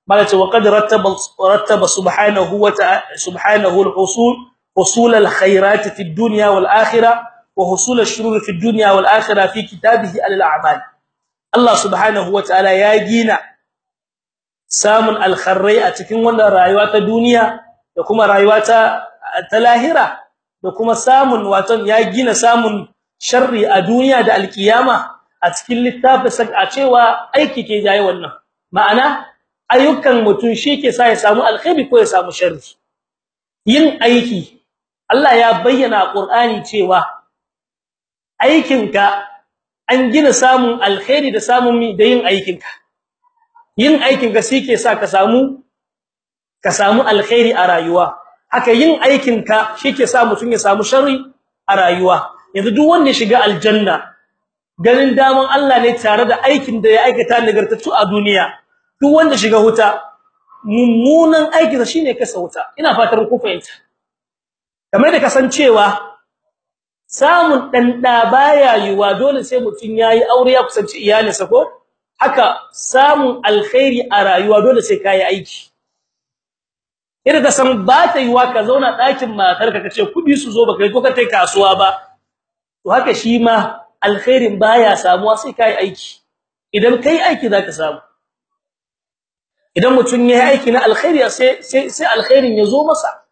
Malace wa qad rattaba rattaba subhanahu wataala subhanahu al-usul usul al-khairat fi ad-dunya wal-akhirah wa husul ash-shurur fi ad-dunya wal-akhirah fi kitabihi al-a'mal Allah subhanahu wataala ya gina samun al-kharrai a cikin wannan rayuwa ta duniya da kuma rayuwa ta lahira da kuma samun waton ya gina samun sharri a duniya da alkiyama a cikin littafin a cewa aiki ke jaye wannan. Ma'ana ayyukan mutun ke sa ya samu alkhairi ko ya samu sharri. Yin aiki Allah ya bayyana a Qur'ani cewa aikinka an gina samun alkhairi da samun mi da yin aikinka. Yin aikinka ke sa ka samu ka samu alkhairi a rayuwa. Haka yin aikinka ke sa mutun ya samu sharri a rayuwa. Yanzu duk wanda ya shiga aljanna ganin daman Allah ne tare da aikin da ya aikata nagartattu a duniya. Duk wanda shiga huta mummunan aikinsa shine kasa wuta. Ina fatar ku fahimta. Kamar da kasancewa samun dan da baya yiwa dole sai mutun yayi aure ya kusanci iyalinsa ko? Haka samun alkhairi a rayuwa dole sai kai aiki. Idan ka san ba ta yiwa ka zauna ɗakin matarka kace kuɗi su zo baka ko ka tai kasuwa ba. To haka shi ma alkhairin baya samuwa sai kai aiki. Idan kai aiki zaka samu. Idan mutun yayi aiki na alkhairi sai sai sai alkhairin ya zo masa.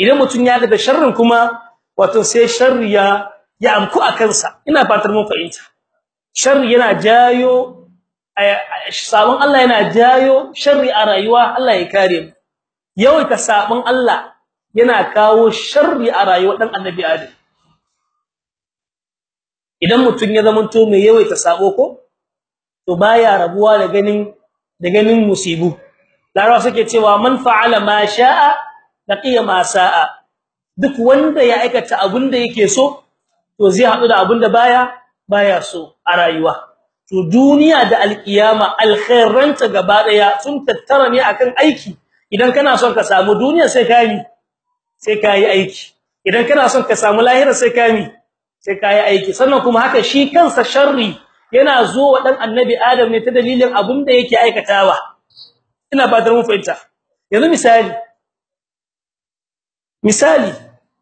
Idan mutun ya ga sharrin kuma wato sai sharri ya ya amku akan sa ina fatar mun fahimta. Sharri yana jayo sabon Allah yana jayo sharri a rayuwa Allah ya kare mu. Yawaita sabon Allah yana kawo sharri a rayuwar dan annabi Adam. Idan mutun ya zamanto mai yawaita sabo ko to baya rabuwa da ganin da ganin musibu. Larawa suke cewa man fa'ala ma sha'a laqiya ma sa'a. Duk wanda ya aikata abin da yake so to zai hadu da abin da baya baya so a rayuwa. To duniya da alkiyama alkhairanta gaba ɗaya sun tattara ne akan aiki. Idan kana son ka samu duniya sai kai sai kai aiki. Idan kana son ka samu lahira sai kai sai kai aiki. Sannan kuma haka shi kansa sharri yana zo wa dan annabi adam ne ta dalilin abin da yake aikatawa. Ina ba mun fahimta. Yanzu misali misali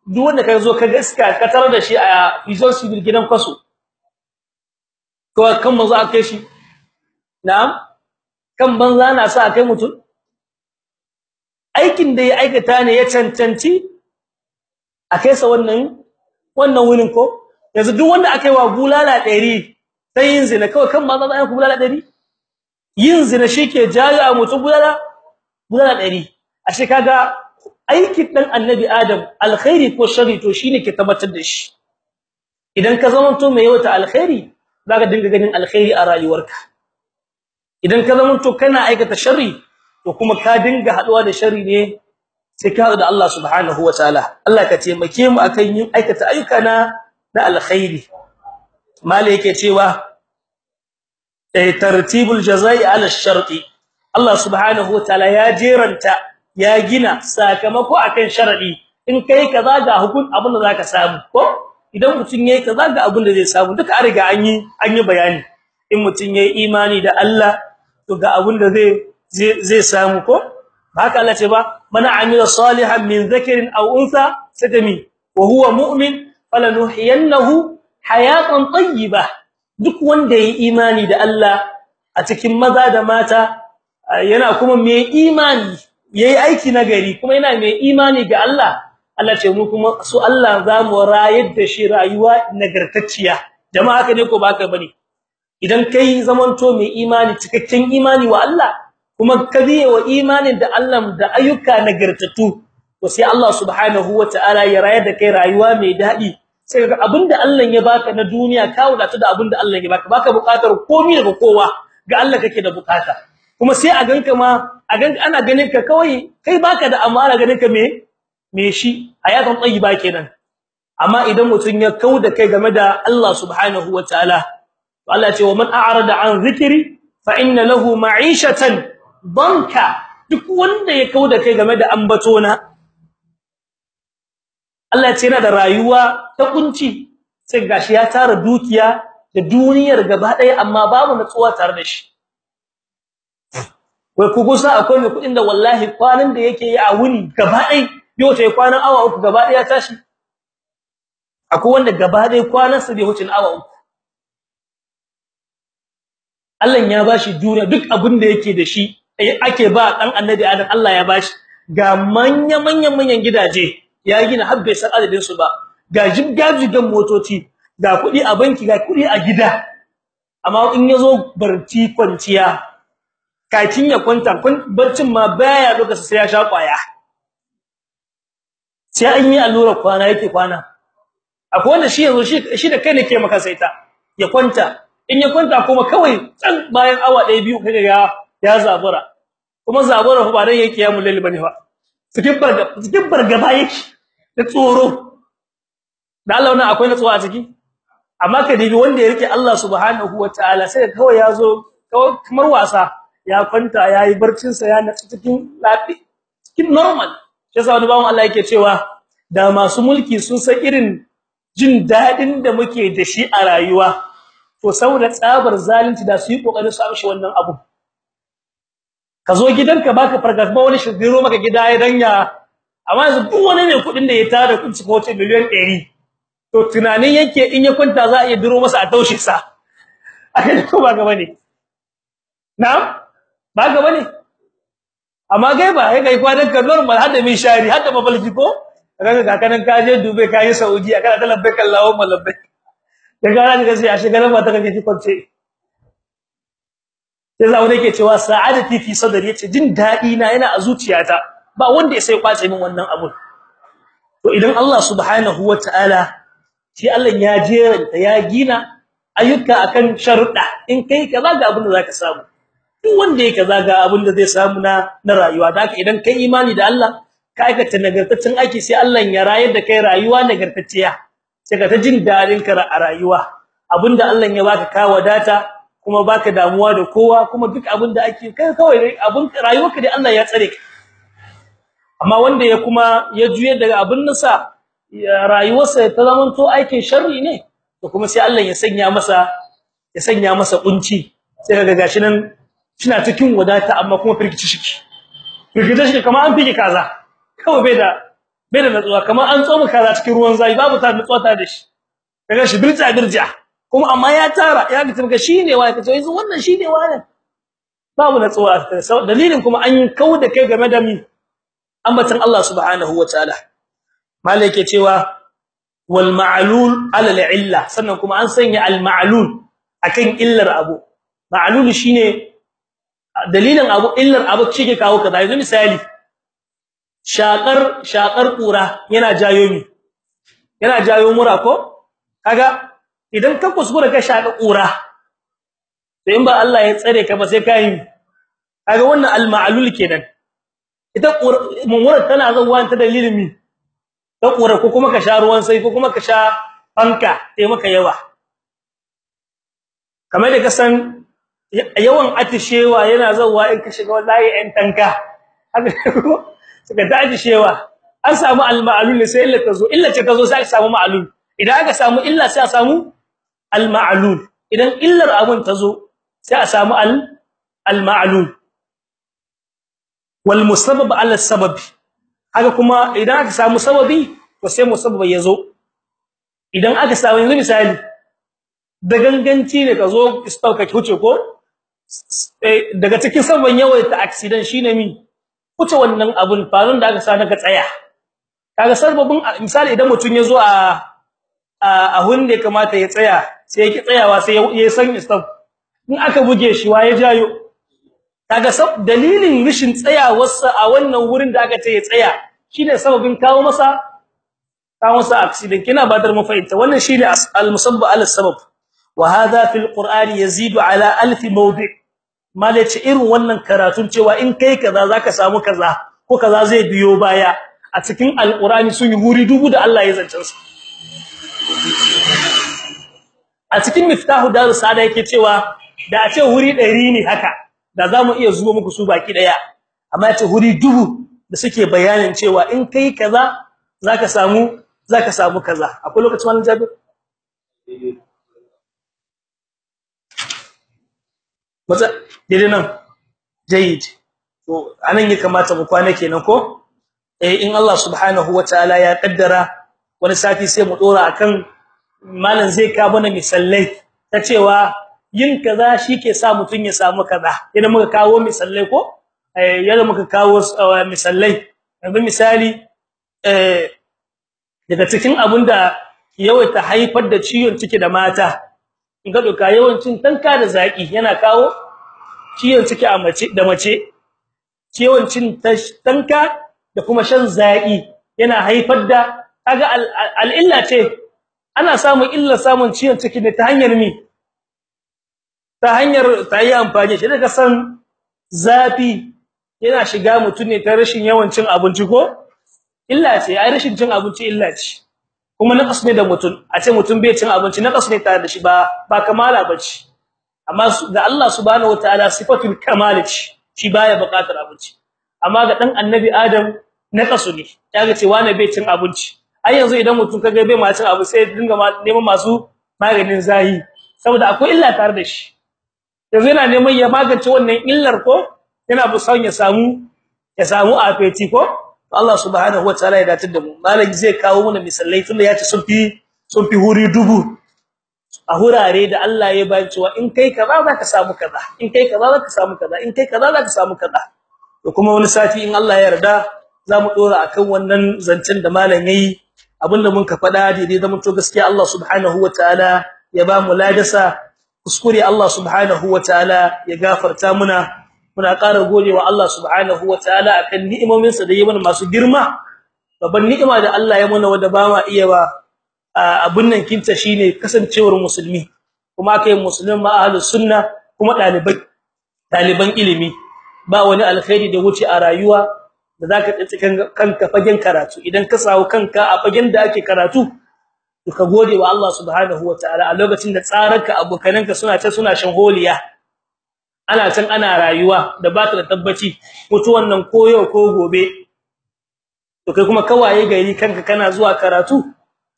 duk wanda ka zo ka gaska ka tarar da shi a prison civil gidan kwaso to kan manzo akai shi. Na'am? Kan banza na sa akai mutum? Aikin da ya aikata ne ya cancanci akai sa wannan wannan wurin ko? Yanzu duk wanda akai wa bulala 100 sai yin zina kawai kan banza zai ku bulala 100 yin zina shike jayo a mutum bulala? Bulala 100 ashe kaga aikin dan annabi adam alkhairi ko sharri to shine ke tabbatar da shi. Idan ka zama to mai wata alkhairi zaka dinga ganin alkhairi a rayuwarka. Idan ka zama to kana aikata sharri to kuma ka dinga haɗuwa da sharri ne sai ka da Allah subhanahu wataala Allah ka taimake mu akan yin aikata ayyuka na na alkhairi. Mala yake cewa eh tartibul jazai ala sharti. Allah subhanahu wataala ya jeranta ya gina sakamako akan sharadi. In kai kaza ga hukun abin da zaka samu ko? Idan mutun yayi kaza ga abin da zai samu. Duka an riga an yi an yi bayani. In mutun yayi imani da Allah to ga abin da zai zai samu ko? Haka Allah ce ba? Man amila salihan min dhakarin aw untha sadami wa huwa mu'min falanuhyiyannahu hayatan tayyibah duk wanda yayi imani da Allah a cikin maza da mata yana kuma mai imani yayi aiki nagari kuma yana mai imani ga Allah Allah ce mu kuma su Allah za mu rayar da shi rayuwa nagartacciya. Jama'a haka ne ko baka ba ne idan kai zamanto mai imani cikakken imani wa Allah kuma ka biye wa imanin da Allah da ayyuka nagartattu to sai Allah subhanahu wataala ya rayar da kai rayuwa mai daɗi sai ga abin da Allah ya baka na duniya ka wadata da abin da Allah ya baka. Baka buƙatar komai daga kowa ga Allah kake da buƙata kuma sai a ganka ma a ganka ana ganin ka kawai kai baka da amana ganin ka me me shi. Hayatan tayyiba kenan. Amma idan mutun ya kauda kai game da Allah subhanahu wataala to Allah ce wa man a'rada an zikri fa inna lahu ma'ishatan banka. Duk wanda ya kauda kai game da ambatona Allah ce yana da rayuwa ta kunci. Sai gashi ya tara dukiya da duniyar gaba ɗaya amma babu natsuwa tare da shi. Wai ku gusa akwai mai kuɗin da wallahi kwanan da yake yi a wuni gaba ɗaya yau sai kwanan awa uku gaba ɗaya tashi. Akwai wanda gaba ɗaya kwanan sa bai wuce awa uku. Allah ya bashi duniya duk abin da yake da shi ake ba dan annabi Adam Allah ya bashi ga manya manyan manyan gidaje. Ya gina har bai san adadin su ba. Ga jibgajigan motoci ga kuɗi a banki ga kuɗi a gida. Amma in ya zo barci kwanciya kakin ya kwanta barcin ma baya lokacin sai ya sha ƙwaya sai an yi allura kwana yake kwana. Akwai wanda shi ya zo shi shi da kai ne ke maka saita ya kwanta. In ya kwanta kuma kawai tsan bayan awa 1 biyu kaga ya ya zabura. Kuma zabura ba dan yake ya mulal ba ne fa. Cikin barga cikin bargaba yake. Da tsoro. Da Allah wannan akwai natsuwa a ciki? Amma ka dibi wanda ya riƙe Allah subhanahu wataala sai kawai ya zo kamar wasa ya kwanta yayi barcin sa ya natsu cikin lafi cikin normal. Sai sa wani bawon Allah yake cewa da masu mulki sun san irin jin daɗin da muke da shi a rayuwa to saboda tsabar zalunci da su yi ƙoƙarin su amshi wannan abu. Ka zo gidanka baka fargaba wani shigiro maka gida ya danya amma yanzu duk wani ne kuɗin da ya tara kun cika wace miliyan 100 to tunanin yake in ya kwanta za a iya duro masa a taushe sa. Akai ko ba gaba ne? Na'am? Ba gaba ne? Amma gai ba kai kai kwanan ka normal hada min shari hada mafalki ko? Kaga ga kanan ka je Dubai ka yi Saudi aka da labbaik Allahumma labbaik. Daga ran da sai a shiga ba ta kake kwance. Sai zawo yake cewa sa'adati fi sadri ya ce jin daɗi na yana a zuciyata. Ba wanda ya sai ƙwace min wannan abun. To idan Allah subhanahu wataala shi Allah ya jeranta ya gina ayyuka akan sharuda in kai kaza ga abin da zaka samu. Duk wanda yake kaza ga abin da zai samu na na rayuwa. Da haka idan kai imani da Allah ka aikata nagartaccen aiki sai Allah ya rayar da kai rayuwa nagartacciya. Sai ka ta jin daɗin ka a rayuwa. Abinda Allah ya baka ka wadata kuma baka damuwa da kowa kuma duk abin da ake kai kawai abin rayuwarka dai Allah ya tsare ka. Amma wanda ya kuma ya juye daga abin nasa rayuwarsa ta zamanto aikin sharri ne to kuma sai Allah ya sanya masa ya sanya masa kunci. Sai kaga gashi nan kina cikin wadata amma kuma firgici shi firgici shi kamar an fike kaza. Kawai bai da bai da natsuwa kamar an tsoma kaza cikin ruwan zafi babu ta natsuwa ta da shi. Kaga shi birja birja. Kuma amma ya tara ya ga tabbata shine wai kace yanzu wannan shine wani babu natsuwa dalilin kuma an kauda kai game da mi? Ambatan Allah subhanahu wataala malai yake cewa wal ma'lul ala al illa. Sannan kuma an sanya al ma'lul akan illar abu. Ma'lul shine dalilin abu illar abu cike kawo kaza. Yanzu misali shakar shakar kura yana jayo mi yana jayo mura ko? Kaga idan ka kuskura ka shaka kura sai in ba Allah ya tsare ka ba sai ka yi kaga wannan al ma'lul kenan. Ita mura tana zuwa ta dalilin mi ta kura ko kuma ka sha ruwan sai ko kuma ka sha fanka sai maka yawa. Kamar da kasan yawan atishewa yana zuwa in ka shiga wallahi ɗan tanka. Suka daji shewa an samu al-ma'lul sai illa ta zo illa ce ta zo sai aka samu ma'lul idan aka samu illa sai a samu al-ma'lul idan illar abun ta zo sai a samu al-ma'lul wal musabbab ala sabab haka kuma idan aka samu sababi to sai musabbab ya zo idan aka samu yanzu misali da ganganci ne ka zo istauka huce ko? Daga cikin sabon yawaita accident shine mi? Huce wannan abun farun da aka sa naka tsaya. Kaga sababin misali idan mutun ya zo a a hunde kamata ya tsaya sai yake tsayawa sai ya san istau in aka buge shi wa ya jayo? Kaga sab dalilin rishin tsayawarsa a wannan wurin da aka ce ya tsaya shine sababin kawo masa kawo masa accident. Kina badar mu fahimta wannan shine al-musabba al-sabab wa hadha fil qur'ani yazidu ala alf mawdi' malaci irin wannan karatun cewa in kai kaza zaka samu kaza ko kaza zai biyo baya. A cikin al-qur'ani sun yi huri dubu da Allah ya zance su. A cikin miftahu darus sada yake cewa da a ce huri 100 ne haka da za mu iya zuwa muku su baki ɗaya amma ya ce huri dubu da suke bayanin cewa in kai kaza zaka samu zaka samu kaza. Akwai lokacin wannan jabir maza dai nan. Jayyid. To a nan ya kamata mu kwana kenan ko? Eh in Allah subhanahu wataala ya kaddara wani sati sai mu dora akan malan zai ka mana misallai ta cewa yin kaza shike sa mutun ya samu kaza. Idan muka kawo misallai ko? Eh yadda muka kawo misallai yanzu misali eh daga cikin abunda yawaita haifar da ciwon ciki da mata. In ga doka yawancin tanka da zaki yana kawo ciwon ciki a mace da mace. Ciwon cin tanka da kuma shan zaki yana haifar da kaga al-illa ce. Ana samun illa samun ciwon ciki ne ta hanyar mi? Ta hanyar ta yi amfani shi. Daga san zafi yana shiga mutun ne ta rashin yawan cin abinci ko? Illa ce ai rashin cin abinci illa ce. Kuma naqas ne da mutun a ce mutun bai cin abinci naqas ne tare da shi ba ba kamala bace amma ga Allah subhanahu wataala sifatul kamal ce shi baya buƙatar abinci. Amma ga dan annabi adam naqasu ne. Kaga ce wani bai cin abinci. Ai yanzu idan mutun kaga bai ma cin abu sai dinga neman masu maganin zahi. Saboda akwai illa tare da shi. Yanzu yana neman ya magance wannan illar ko? Yana busan ya samu ya samu afeti ko? Allah subhanahu wataala ya dace da mu. Malami zai kawo mana misalai tunda ya ce sun fi sun fi huri dubu. A hurare da Allah ya bayyana cewa in kai kaza zaka samu kaza in kai kaza zaka samu kaza in kai kaza zaka samu kaza. To kuma wani sati in Allah ya yarda za mu dora akan wannan zancen da malam yayi abin da mun ka fada daidai da mun to gaskiya Allah subhanahu wataala ya ba mu ladasa kuskure Allah subhanahu wataala ya gafarta muna. Muna ƙara godewa Allah subhanahu wataala akan ni'imominsa da yayi mana masu girma. Babban ni'ima da Allah ya mana wanda ba ma iya ba abun nan kinta shine kasancewar musulmi. Kuma kai musulmin ma ahlus sunna kuma ɗalibai daliban ilimi. Ba wani alkhairi da wuce a rayuwa da zaka tsaci kanka fagen karatu. Idan ka sawo kanka a fagen da ake karatu ka gode wa Allah subhanahu wataala a lokacin da tsararka abokananka suna ta suna shan holiya. Ana can ana rayuwa da ba ta da tabbaci mutuwan nan ko yau ko gobe. To kai kuma kawaye gari kanka kana zuwa karatu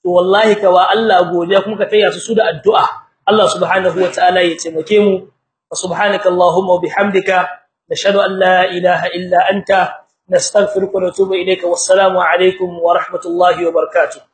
to wallahi kawa Allah godiya kuma ka tayya su da addu'a. Allah subhanahu wataala ya taimake mu. Subhanakallahumma wa bihamdika nashhadu an la ilaha illa anta nastaghfiruka wa natubu ilayka. Wassalamu alaikum wa rahmatullahi wa barakatuh.